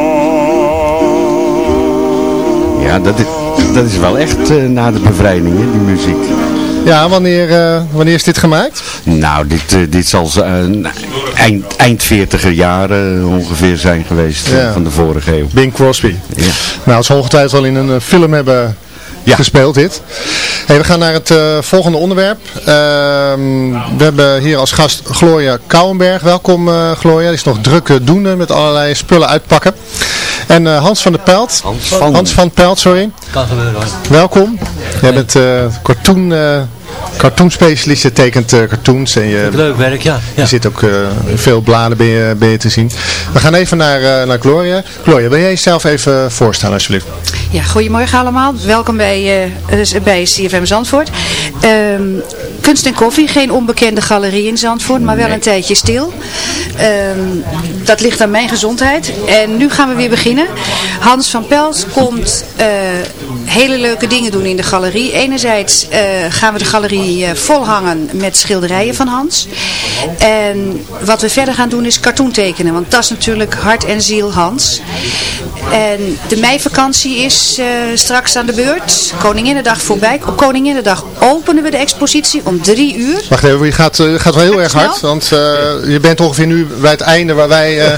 Ja, dat is, dat is wel echt eh, na de bevrijding, hè, die muziek. Ja, wanneer, eh, wanneer is dit gemaakt? Nou, dit, eh, dit zal eind, eind 40er jaren ongeveer zijn geweest Ja. van de vorige eeuw. Bing Crosby. Ja. Nou, het zal ongetwijfeld wel in een film hebben gespeeld dit. Hey, we gaan naar het volgende onderwerp. Ehm, we hebben hier als gast Gloria Kouwenberg. Welkom eh, Gloria. Die is nog druk doende met allerlei spullen uitpakken. En eh, Hans van der Pelt. Hans van. Hans van Pelt, sorry. Kan gebeuren hoor. Welkom. Jij bent eh cartoon, eh cartoonspecialist. Je tekent eh, cartoons. En je, Leuk werk, ja. je zit ook eh, in veel bladen ben je, ben je te zien. We gaan even naar, eh, naar Gloria. Gloria, wil jij jezelf even voorstellen alsjeblieft? Ja, goedemorgen allemaal. Welkom bij, bij CFM Zandvoort. Ehm, kunst en koffie, geen onbekende galerie in Zandvoort, maar wel een tijdje stil. Ehm, dat ligt aan mijn gezondheid. En nu gaan we weer beginnen. Hans van Pelt komt eh, hele leuke dingen doen in de galerie. Enerzijds eh, gaan we de galerie eh, volhangen met schilderijen van Hans. En wat we verder gaan doen is cartoon tekenen, want dat is natuurlijk hart en ziel Hans. En de meivakantie is straks aan de beurt. Koninginnedag voorbij. Op Koninginnedag openen we de expositie om drie uur. Wacht even, je gaat, eh, gaat wel heel erg hard, want eh, je bent ongeveer nu bij het einde waar wij... eh,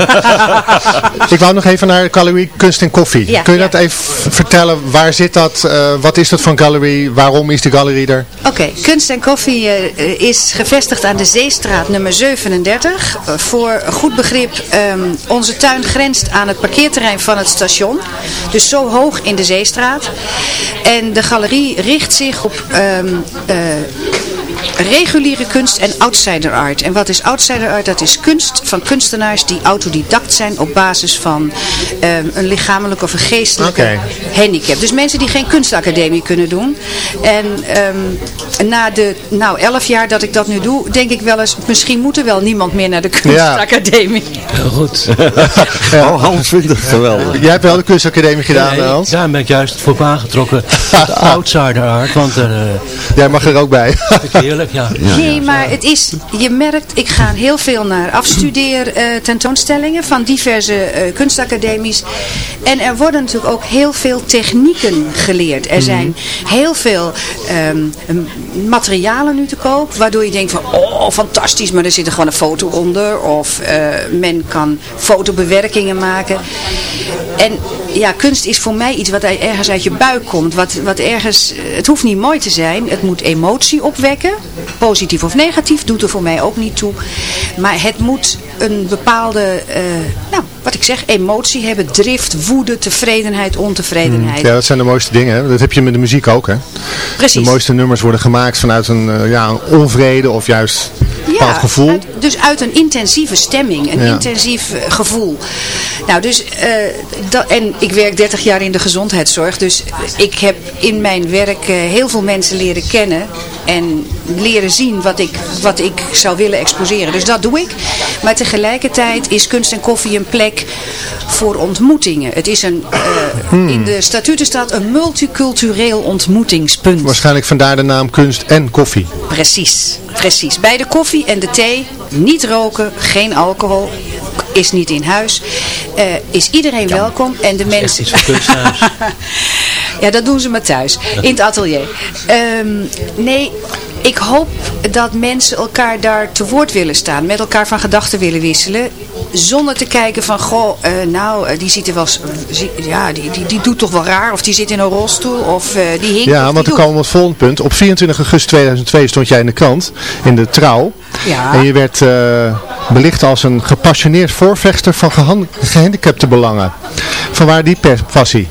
(laughs) ik wou nog even naar Galerie Kunst en Koffie. Ja, Kun je ja. dat even vertellen? Waar zit dat? Wat is dat van galerie? Waarom is die galerie er? Oké, Kunst en Koffie is gevestigd aan de Zeestraat nummer 37. Eh, voor goed begrip, ehm, onze tuin grenst aan het parkeerterrein van het station. Dus zo hoog in de Zeestraat. En de galerie richt zich op ehm, eh, Yeah. Reguliere kunst en outsider art. En wat is outsider art? Dat is kunst van kunstenaars die autodidact zijn op basis van ehm, een lichamelijke of een geestelijke handicap. Dus mensen die geen kunstacademie kunnen doen. En ehm, na de nou, elf jaar dat ik dat nu doe, denk ik wel eens, misschien moet er wel niemand meer naar de kunstacademie. Heel goed. Oh, Hans vindt het geweldig. Jij hebt wel de kunstacademie gedaan, Nee, Hans? Daar ben ik juist voor aangetrokken. De (laughs) outsider art, want er... Jij mag er ook bij. Ja. Nee, maar het is, je merkt, ik ga heel veel naar afstudeer eh, tentoonstellingen van diverse eh, kunstacademies. En er worden natuurlijk ook heel veel technieken geleerd. Er zijn heel veel ehm, materialen nu te koop, waardoor je denkt van, oh fantastisch, maar er zit er gewoon een foto onder. Of eh, men kan fotobewerkingen maken. En ja, kunst is voor mij iets wat ergens uit je buik komt. Wat, wat ergens, het hoeft niet mooi te zijn. Het moet emotie opwekken. Positief of negatief, doet er voor mij ook niet toe. Maar het moet een bepaalde, eh, nou, wat ik zeg, emotie hebben. Drift, woede, tevredenheid, ontevredenheid. Ja, dat zijn de mooiste dingen. Hè? Dat heb je met de muziek ook, hè? Precies. De mooiste nummers worden gemaakt vanuit een, eh, ja, een onvrede of juist een bepaald gevoel. uit- dus uit een intensieve stemming, een Ja. intensief eh, gevoel. Nou, dus, dat, en ik werk 30 jaar in de gezondheidszorg, dus ik heb in mijn werk heel veel mensen leren kennen en leren zien wat ik, wat ik zou willen exposeren. Dus dat doe ik. Maar tegelijkertijd is kunst en koffie een plek voor ontmoetingen. Het is een, eh, Hmm. in de statuten staat een multicultureel ontmoetingspunt. Waarschijnlijk vandaar de naam kunst en koffie. Precies, precies. Bij de koffie en de thee, niet roken, geen alcohol, is niet in huis. Eh, is iedereen welkom en de mensen... (laughs) ja, dat doen ze maar thuis, in het atelier. Ehm, nee, ik hoop dat mensen elkaar daar te woord willen staan, met elkaar van gedachten willen wisselen. Zonder te kijken van, goh, eh, nou, eh, die ziet er wel, ja, die, die, die doet toch wel raar. Of die zit in een rolstoel, of eh, die hinkt. of Ja, want we doet- komen op het volgende punt. Op 24 augustus 2002 stond jij in de krant, in de Trouw. Ja. En je werd belicht als een gepassioneerd voorvechter van gehan- gehandicapte belangen. Vanwaar die passie?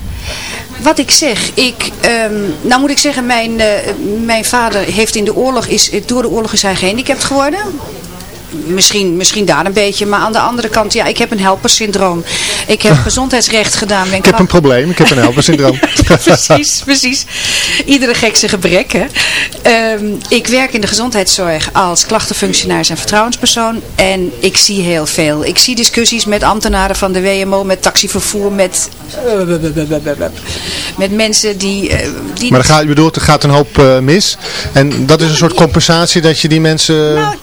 Wat ik zeg, ik, ehm, nou moet ik zeggen, mijn, eh, mijn vader heeft in de oorlog, is, door de oorlog is hij gehandicapt geworden. Misschien, misschien daar een beetje, maar aan de andere kant, ja, ik heb een helpersyndroom. Ik heb (laughs) gezondheidsrecht gedaan. Ik heb een probleem, ik heb een helpersyndroom. (laughs) precies, precies. Iedere gek zijn gebrek, hè. Ehm, ik werk in de gezondheidszorg als klachtenfunctionaris en vertrouwenspersoon. En ik zie heel veel. Ik zie discussies met ambtenaren van de WMO, met taxivervoer, met... Met mensen die... eh, die Maar er gaat, je bedoelt, er gaat een hoop eh, mis. En dat is een soort compensatie dat je die mensen... Nou,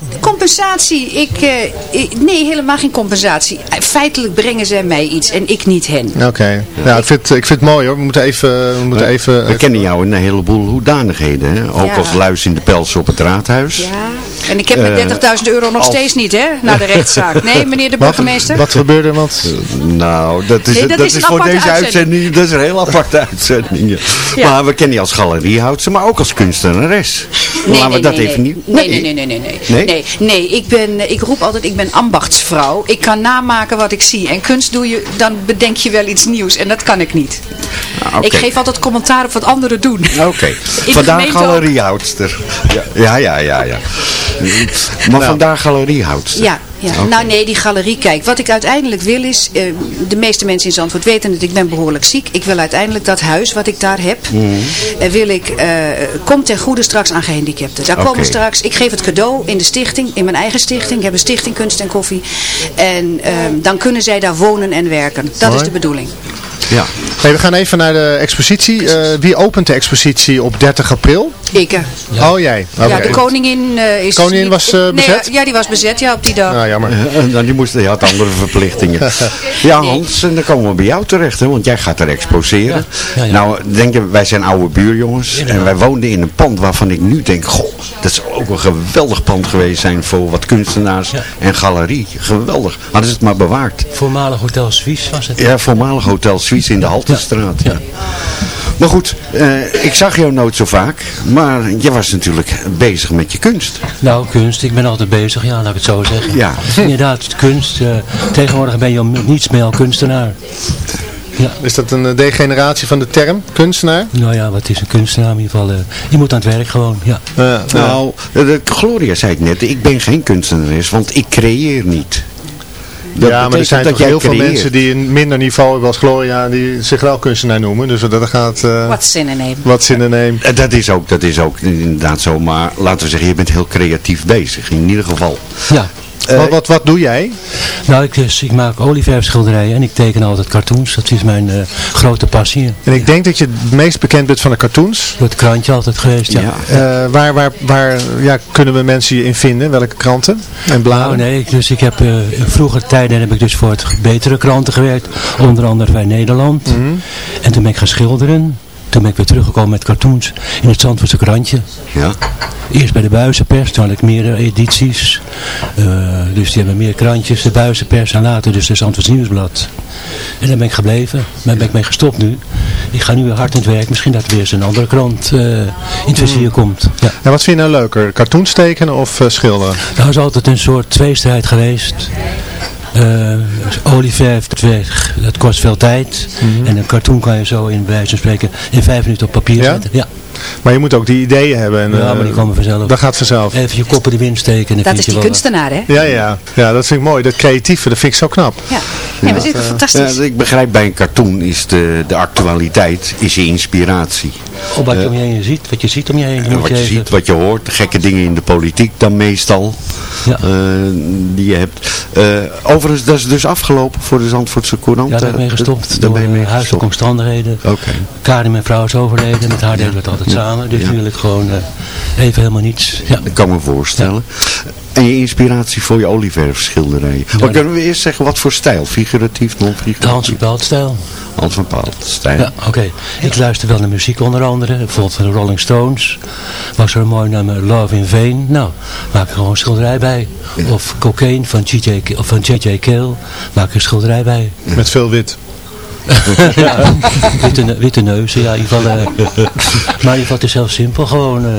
compensatie. Ik, eh, ik- nee, helemaal geen compensatie. Feitelijk brengen zij mij iets en ik niet hen. Oké, ja, ik, vind, ik vind het mooi hoor. We moeten even... We moeten even We kennen jou in een heleboel hoedanigheden. Hè? Ook Ja. als luis in de pels op het raadhuis. Ja. En ik heb Eh, mijn 30.000 euro nog als- steeds niet, hè? Na de rechtszaak. (laughs) Nee, meneer de burgemeester. Wat gebeurde er? Want... Nou, dat is, Nee, dat dat is voor aparte deze uitzending. uitzending. Dat is een heel aparte (laughs) uitzending. ja. Maar we kennen je als galeriehoudster, maar ook als kunstenares. Nee, Laten we nee, dat nee, even nee. niet... Nee, nee, nee, nee, nee, nee. Nee? Nee, nee ik, ben, ik roep altijd, ik ben ambachtsvrouw. Ik kan namaken wat ik zie. En kunst doe je, dan bedenk je wel iets nieuws. En dat kan ik niet. Ah. Ik geef altijd commentaar op wat anderen doen. Oké, (laughs) gemeente ook. galeriehoudster. Ja, ja, ja, ja. ja. Maar vandaag galeriehoudster. Ja, ja. Oké. nou nee, die galerie. Kijk, wat ik uiteindelijk wil is, eh, de meeste mensen in Zandvoort weten dat ik ben behoorlijk ziek. Ik wil uiteindelijk dat huis wat ik daar heb, eh, wil ik, eh, komt ten goede straks aan gehandicapten. Daar komen straks, ik geef het cadeau in de stichting, in mijn eigen stichting. Ik heb een stichting Kunst en Koffie. En ehm, dan kunnen zij daar wonen en werken. Dat is de bedoeling. Ja. Hey, we gaan even naar de expositie. Eh, wie opent de expositie op 30 april? Ik. eh. Oh, jij. Ja, de koningin eh, is... Koningin niet- was, eh, Nee, bezet? ja, die was bezet, ja, op die dag. Ah, jammer. Eh, dan die, moest, die had andere verplichtingen. (laughs) Ja, Hans, en dan komen we bij jou terecht, hè, want jij gaat er exposeren. Ja, ja. Nou, denk je, wij zijn oude buurjongens en wij woonden in een pand waarvan ik nu denk, goh, dat zal ook een geweldig pand geweest zijn voor wat kunstenaars en galerie. Geweldig. Hadden ze het maar bewaard. Voormalig Hotel Suisse was het. Ja, voormalig Hotel Suisse in de Haltestraat. Ja. Maar goed, eh, ik zag jou nooit zo vaak, maar je was natuurlijk bezig met je kunst. Nou, kunst. Ik ben altijd bezig, ja, laat ik het zo zeggen. Ja. Inderdaad, kunst. eh, tegenwoordig ben je om niets meer al kunstenaar. Ja. Is dat een eh, degeneratie van de term, kunstenaar? Nou ja, wat is een kunstenaar in ieder geval? je moet aan het werk gewoon, ja. Nou, Gloria zei het net, ik ben geen kunstenares, want ik creëer niet. Dat ja, maar er zijn toch heel veel creëert. mensen die een minder niveau hebben als Gloria, die zich wel kunstenaar noemen. Dus dat gaat eh, Wat zinnen nemen. wat zinnen nemen. Eh, Dat is, ook, dat is ook inderdaad zo, maar laten we zeggen, je bent heel creatief bezig, in ieder geval. Ja. Wat, wat, wat doe jij? Nou, ik, dus, ik maak olieverfschilderijen en ik teken altijd cartoons. Dat is mijn eh, grote passie. En ik denk dat je het meest bekend bent van de cartoons. Het krantje altijd geweest, ja. Eh, waar waar, waar ja, kunnen we mensen je in vinden? Welke kranten en bladen? Nou nee, dus ik heb eh, in vroeger tijden heb ik dus voor het betere kranten gewerkt. Onder andere bij Nederland. Mhm. En toen ben ik gaan schilderen. Toen ben ik weer teruggekomen met cartoons in het Zandvoortse krantje. Ja. Eerst bij de Buizenpers, toen had ik meerdere edities. Eh, dus die hebben meer krantjes, de Buizenpers en later dus de Zandvoorts Nieuwsblad. En daar ben ik gebleven. Daar ben ik mee gestopt nu. Ik ga nu weer hard aan het werk. Misschien dat er weer eens een andere krant eh, in het vizier komt. Ja. En wat vind je nou leuker? Cartoons tekenen of eh, schilderen? Dat is altijd een soort tweestrijd geweest. Eh olieverf, dat kost veel tijd. En een cartoon kan je zo in bij wijze van spreken in vijf minuten op papier Ja? zetten. Ja. Maar je moet ook die ideeën hebben. En, ja, eh, maar die komen vanzelf. Dat gaat vanzelf. Even je kop in de wind steken. en Dat is die wel- kunstenaar, hè? Ja, ja, ja, dat vind ik mooi. Dat creatieve, dat vind ik zo knap. Ja, maar dat is fantastisch. Ja, ik begrijp bij een cartoon is de, de actualiteit, is je inspiratie. Op wat je Eh, om je heen ziet, wat je ziet om je heen. En moet wat je ziet, wat je hoort, de gekke dingen in de politiek dan meestal, Ja. eh, die je hebt. Eh, overigens, dat is dus afgelopen voor de Zandvoortse Courant. Ja, daar ben ik mee eh, gestopt. Daar door ben je mee eh, huiselijke omstandigheden. Oké. Karin, mijn vrouw, is overleden. Met haar deden we het altijd samen. Dus Ja. nu wil ik gewoon eh, even helemaal niets. Ja. Dat kan ik me voorstellen. En je inspiratie voor je olieverfschilderijen. Maar kunnen we eerst zeggen wat voor stijl? Figuratief, De non-figuratief? Hans van Pelt-stijl. Hans van stijl. Ja, oké. Ik luister wel naar muziek onder andere. Bijvoorbeeld van de Rolling Stones. Was er een mooi nummer Love in Vain. Nou, maak er gewoon een schilderij bij. Of Cocaine van J.J. Kale. Maak er een schilderij bij. Met veel wit. Ja, (laughs) witte, witte neuzen, ja, in ieder geval. eh, (laughs) maar in het is heel simpel. Gewoon eh,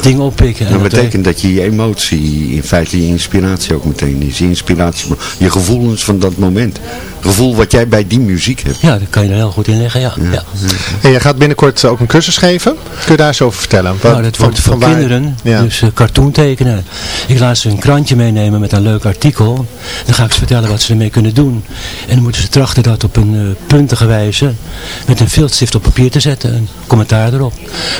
dingen oppikken. En Dat dat, betekent dat je je emotie, in feite je inspiratie ook meteen is. Je inspiratie, je gevoelens van dat moment. Gevoel wat jij bij die muziek hebt. Ja, dat kan je er heel goed in leggen, ja. ja. En je gaat binnenkort ook een cursus geven. Kun je daar eens over vertellen? Wat- Nou, dat van- wordt voor waar- kinderen, Ja. dus uh, cartoon tekenen. Ik laat ze een krantje meenemen met een leuk artikel. Dan ga ik ze vertellen wat ze ermee kunnen doen. En dan moeten ze trachten dat op een eh, puntige wijze met een viltstift op papier te zetten. Een commentaar erop.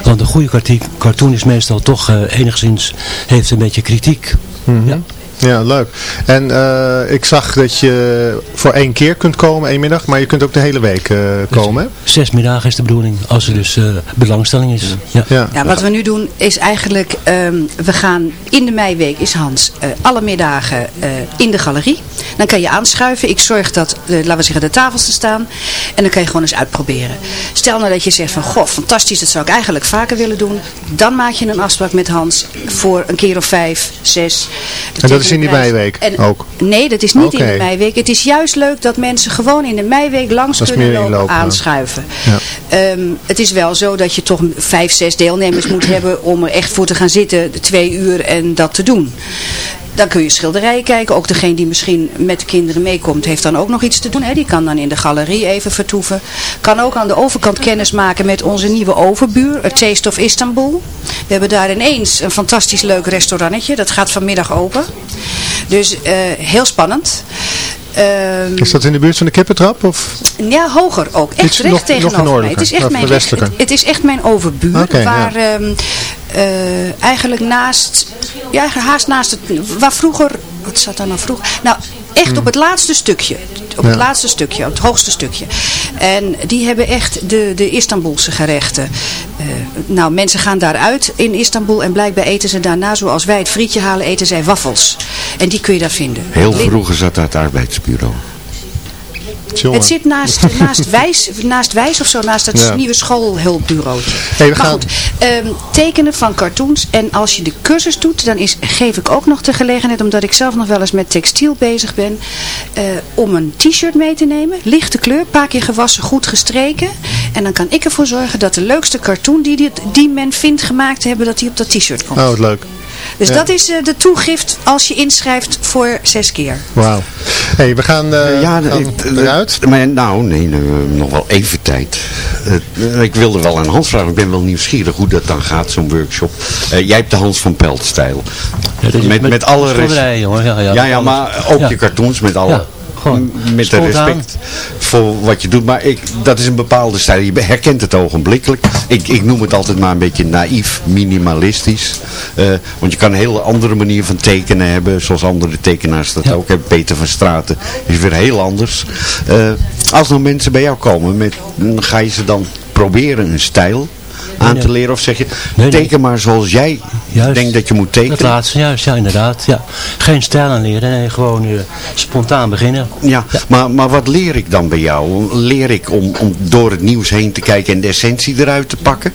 Want een goede cartoon is meestal toch eh, enigszins, heeft een beetje kritiek. Mhm. Ja. Ja, leuk. En eh, ik zag dat je voor één keer kunt komen, één middag, maar je kunt ook de hele week eh, komen. Zes middagen is de bedoeling, als er dus eh, belangstelling is. Ja. Ja. Ja, wat we nu doen is eigenlijk, ehm, we gaan in de meiweek is Hans eh, alle middagen eh, in de galerie. Dan kan je aanschuiven. Ik zorg dat, eh, laten we zeggen, de tafels te staan. En dan kan je gewoon eens uitproberen. Stel nou dat je zegt van, goh, fantastisch, dat zou ik eigenlijk vaker willen doen. Dan maak je een afspraak met Hans voor een keer of vijf, zes. En dat is in die de meiweek. En- ook? Nee, dat is niet in de meiweek. Het is juist leuk dat mensen gewoon in de meiweek langs Dat kunnen lopen, aanschuiven. Ja. Ehm, het is wel zo dat je toch vijf, zes deelnemers moet hebben om er echt voor te gaan zitten, twee uur en dat te doen. Dan kun je schilderijen kijken. Ook degene die misschien met de kinderen meekomt, heeft dan ook nog iets te doen. Hè. Die kan dan in de galerie even vertoeven. Kan ook aan de overkant kennis maken met onze nieuwe overbuur, het Taste of Istanbul. We hebben daar ineens een fantastisch leuk restaurantetje. Dat gaat vanmiddag open. Dus eh, heel spannend. Ehm, Is dat in de buurt van de kippentrap? Of? ja, hoger ook. Echt recht nog- nog tegenover mij. noordelijker, Het is, echt of mijn, het, is echt mijn overbuur. Waar ehm, eh, eigenlijk naast, ja, haast naast het, waar vroeger, wat zat daar nou vroeger? Nou, echt Hmm. op het laatste stukje. op het laatste stukje, op het hoogste stukje. En die hebben echt de, de Istanbulse gerechten. Eh, nou, mensen gaan daaruit in Istanbul en blijkbaar eten ze daarna, zoals wij het frietje halen, eten zij waffels. En die kun je daar vinden. Heel vroeger zat dat arbeidsbureau. Het zit naast, (laughs) naast, Wijs, naast Wijs of zo, naast het Ja. nieuwe schoolhulpbureau. Hey, we maar gaan- goed, ehm, tekenen van cartoons. En als je de cursus doet, dan is, geef ik ook nog de gelegenheid, omdat ik zelf nog wel eens met textiel bezig ben, eh, om een t-shirt mee te nemen. Lichte kleur, een paar keer gewassen, goed gestreken. En dan kan ik ervoor zorgen dat de leukste cartoon die, die men vindt gemaakt te hebben, dat die op dat t-shirt komt. Oh, wat leuk. Dus Ja. dat is eh, de toegift als je inschrijft voor zes keer. Wauw. hey, we gaan, eh ja, gaan ik- eruit. Maar nou, nee, nog wel even tijd. Eh, ik wilde wel aan Hans vragen. Ik ben wel nieuwsgierig hoe dat dan gaat, zo'n workshop. Eh, jij hebt de Hans van Pelt-stijl. dat is met, met, met alle hoor. Ja, ja, ja, maar ook Ja. je cartoons met alle... Gewoon met de respect voor wat je doet. Maar ik, dat is een bepaalde stijl. Je herkent het ogenblikkelijk. Ik, ik noem het altijd maar een beetje naïef, minimalistisch. Eh, want je kan een hele andere manier van tekenen hebben. Zoals andere tekenaars dat ook hebben. Peter van Straten is weer heel anders. Eh, als er mensen bij jou komen, met, ga je ze dan proberen een stijl aan te leren? Of zeg je, teken maar zoals jij denkt dat je moet tekenen? Dat laatste, juist, ja, inderdaad. Ja. Geen stijl aanleren, nee, gewoon eh, spontaan beginnen. Ja, Maar, maar wat leer ik dan bij jou? Leer ik om, om door het nieuws heen te kijken en de essentie eruit te pakken?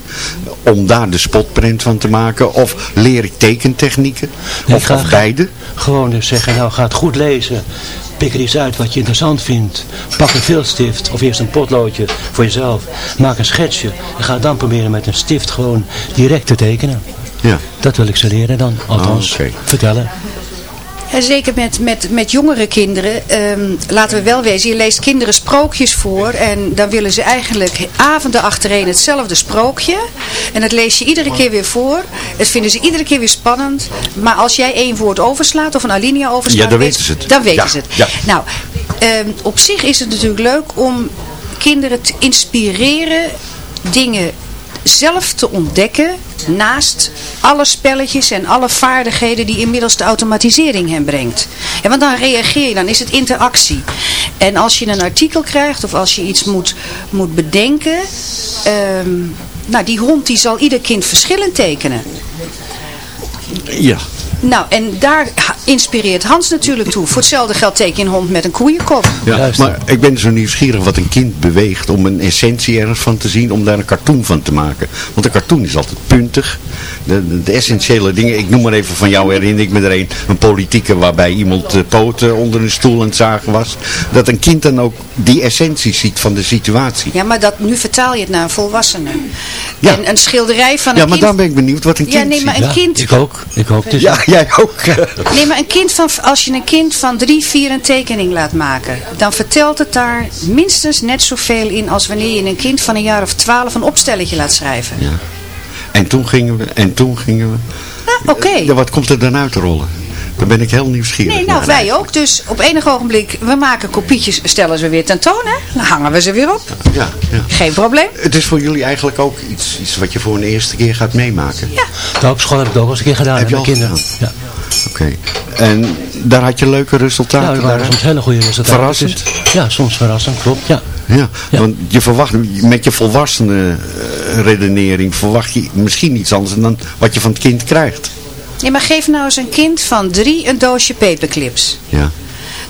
Om daar de spotprint van te maken? Of leer ik tekentechnieken? Nee, of, of beide? Gewoon dus zeggen, nou ga het goed lezen. Pik er iets uit wat je interessant vindt. Pak een viltstift of eerst een potloodje voor jezelf. Maak een schetsje en ga dan proberen met een stift gewoon direct te tekenen. Ja. Dat wil ik ze leren dan, althans Oh, vertellen. En zeker met, met, met jongere kinderen, ehm, laten we wel wezen, je leest kinderen sprookjes voor en dan willen ze eigenlijk avonden achtereen hetzelfde sprookje. En dat lees je iedere keer weer voor. Dat vinden ze iedere keer weer spannend. Maar als jij één woord overslaat of een alinea overslaat, Ja, dan weet- weten ze het. Dan weten Ja, ze het. ja. Nou, ehm, op zich is het natuurlijk leuk om kinderen te inspireren dingen zelf te ontdekken naast alle spelletjes en alle vaardigheden die inmiddels de automatisering hen brengt. En want dan reageer je, dan is het interactie. En als je een artikel krijgt of als je iets moet, moet bedenken, ehm, nou die hond die zal ieder kind verschillend tekenen. Ja. Nou, en daar inspireert Hans natuurlijk toe. Voor hetzelfde geld teken je een hond met een koeienkop. Ja, maar ik ben zo nieuwsgierig wat een kind beweegt om een essentie ergens van te zien, om daar een cartoon van te maken. Want een cartoon is altijd puntig. De, de, de essentiële dingen, ik noem maar even van jou herinner ik me er een, een politieke waarbij iemand de poten onder een stoel aan het zagen was. Dat een kind dan ook die essentie ziet van de situatie. Ja, maar dat, nu vertaal je het naar een volwassene. En een schilderij van een Ja, maar kind... dan ben ik benieuwd wat een kind Ja, nee, maar een kind... Ik ook, ik ook. Dus Ja, jij ook. Nee, maar een kind van, als je een kind van drie, vier een tekening laat maken, dan vertelt het daar minstens net zoveel in als wanneer je een kind van een jaar of twaalf een opstelletje laat schrijven. En toen gingen we, en toen gingen we. Ja, oké. Ja, wat komt er dan uit te rollen? Daar ben ik heel nieuwsgierig Nee, nou wij ook. Dus op enig ogenblik, we maken kopietjes, stellen ze weer tentoon, hè? Dan hangen we ze weer op. Ja, ja. Geen probleem. Het is voor jullie eigenlijk ook iets, iets wat je voor een eerste keer gaat meemaken. Ja. Nou, op school heb ik het ook wel eens een keer gedaan Heb met je mijn al kinderen. Ja. Oké. En daar had je leuke resultaten? Nou, er waren soms hele goede resultaten. Verrassend? Dus- ja, soms verrassend, klopt. Ja. Ja, want je verwacht, met je volwassene eh, redenering verwacht je misschien iets anders dan wat je van het kind krijgt. Ja, maar geef nou eens een kind van drie een doosje paperclips. Ja.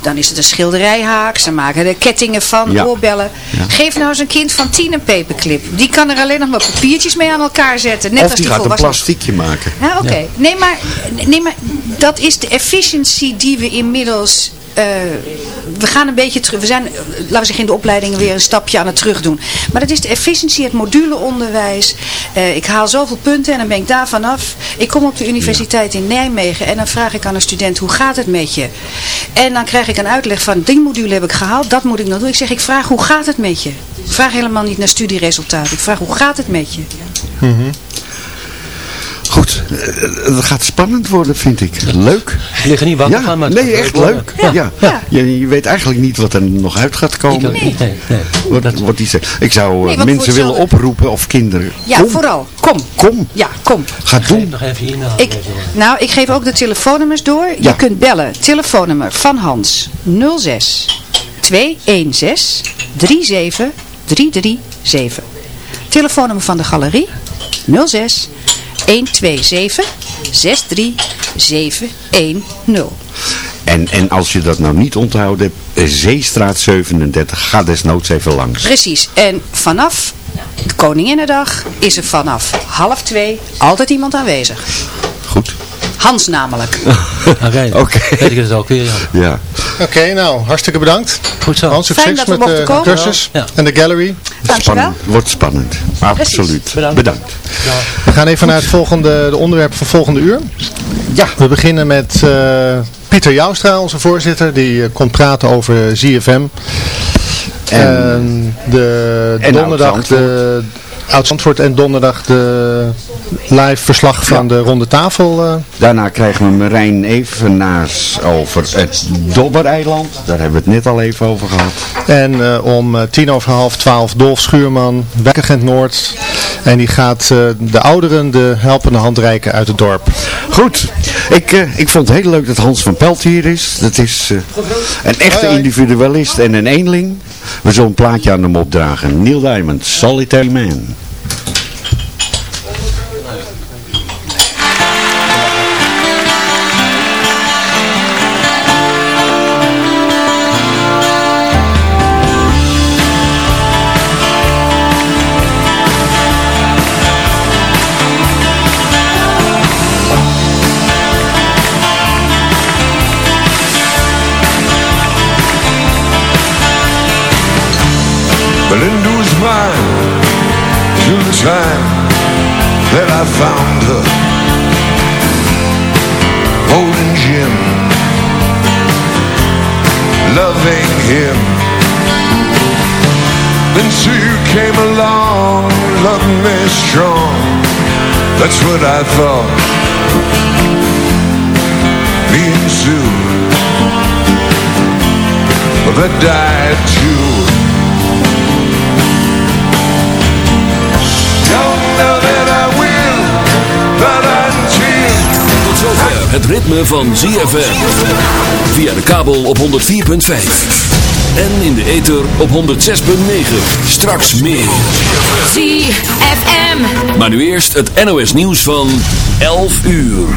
Dan is het een schilderijhaak. Ze maken er kettingen van, Ja. oorbellen. Ja. Geef nou eens een kind van tien een paperclip. Die kan er alleen nog maar papiertjes mee aan elkaar zetten. Net of als die die gaat een plastiekje maken. Ja, oké. Nee, maar, nee, maar dat is de efficiency die we inmiddels... eh, we gaan een beetje terug. We zijn, eh, laten we zeggen, in de opleidingen weer een stapje aan het terug doen. Maar dat is de efficiëntie, het moduleonderwijs. Eh, ik haal zoveel punten en dan ben ik daar vanaf. Ik kom op de universiteit in Nijmegen en dan vraag ik aan een student, hoe gaat het met je? En dan krijg ik een uitleg van, die module heb ik gehaald, dat moet ik nog doen. Ik zeg, ik vraag, hoe gaat het met je? Ik vraag helemaal niet naar studieresultaten. Ik vraag, hoe gaat het met je? Goed, het gaat spannend worden vind ik. Leuk. Liggen niet wakker Ja, van, maar nee, echt leuk. Ja. Ja. Je, je weet eigenlijk niet wat er nog uit gaat komen. Ik niet, nee, nee. Wat, wat die. Ik zou eh, Nee, mensen willen oproepen of kinderen. Ja, Kom, vooral. Kom. Kom. Ja, kom. Ga doen. Nog even. Ik, nou, ik geef ook de telefoonnummers door. Ja. Je kunt bellen. Telefoonnummer van Hans 06 216 37337. Telefoonnummer van de galerie 06 127 63710. En, en als je dat nou niet onthouden hebt, eh, Zeestraat 37, ga desnoods even langs. Precies. En vanaf de Koninginnedag is er vanaf half twee altijd iemand aanwezig. Goed. Hans namelijk. (laughs) Oké, Oké. weet ik het ook weer. Ja. Ja. Oké, nou, hartstikke bedankt. Goed zo. Hans, Fijn succes dat we met de komen. cursus Ja. en de gallery. Spannend. Wordt spannend. Absoluut. Bedankt. Bedankt. We gaan even naar het volgende de onderwerp van volgende uur. Ja. We beginnen met eh, Pieter Joustra, onze voorzitter. Die eh, komt praten over ZFM. En, de en donderdag de Oud-Zandvoort en donderdag de live verslag van de ronde tafel. eh. Daarna krijgen we Marijn Evenaars over het Dobbereiland. Daar hebben we het net al even over gehad. En eh, om eh, tien over half twaalf Dolf Schuurman, Wijkagent Noord. En die gaat eh, de ouderen de helpende hand reiken uit het dorp. Goed, ik, eh, ik vond het heel leuk dat Hans van Pelt hier is. Dat is eh, een echte individualist en een eenling. We zullen een plaatje aan hem opdragen. Neil Diamond, Solitary Man. Found her holding Jim, loving him. Then Sue came along, loved me strong. That's what I thought. Me and Sue, well, that died too. Zover het ritme van ZFM. Via de kabel op 104.5. En in de ether op 106.9. Straks meer. ZFM. Maar nu eerst het NOS nieuws van 11 uur.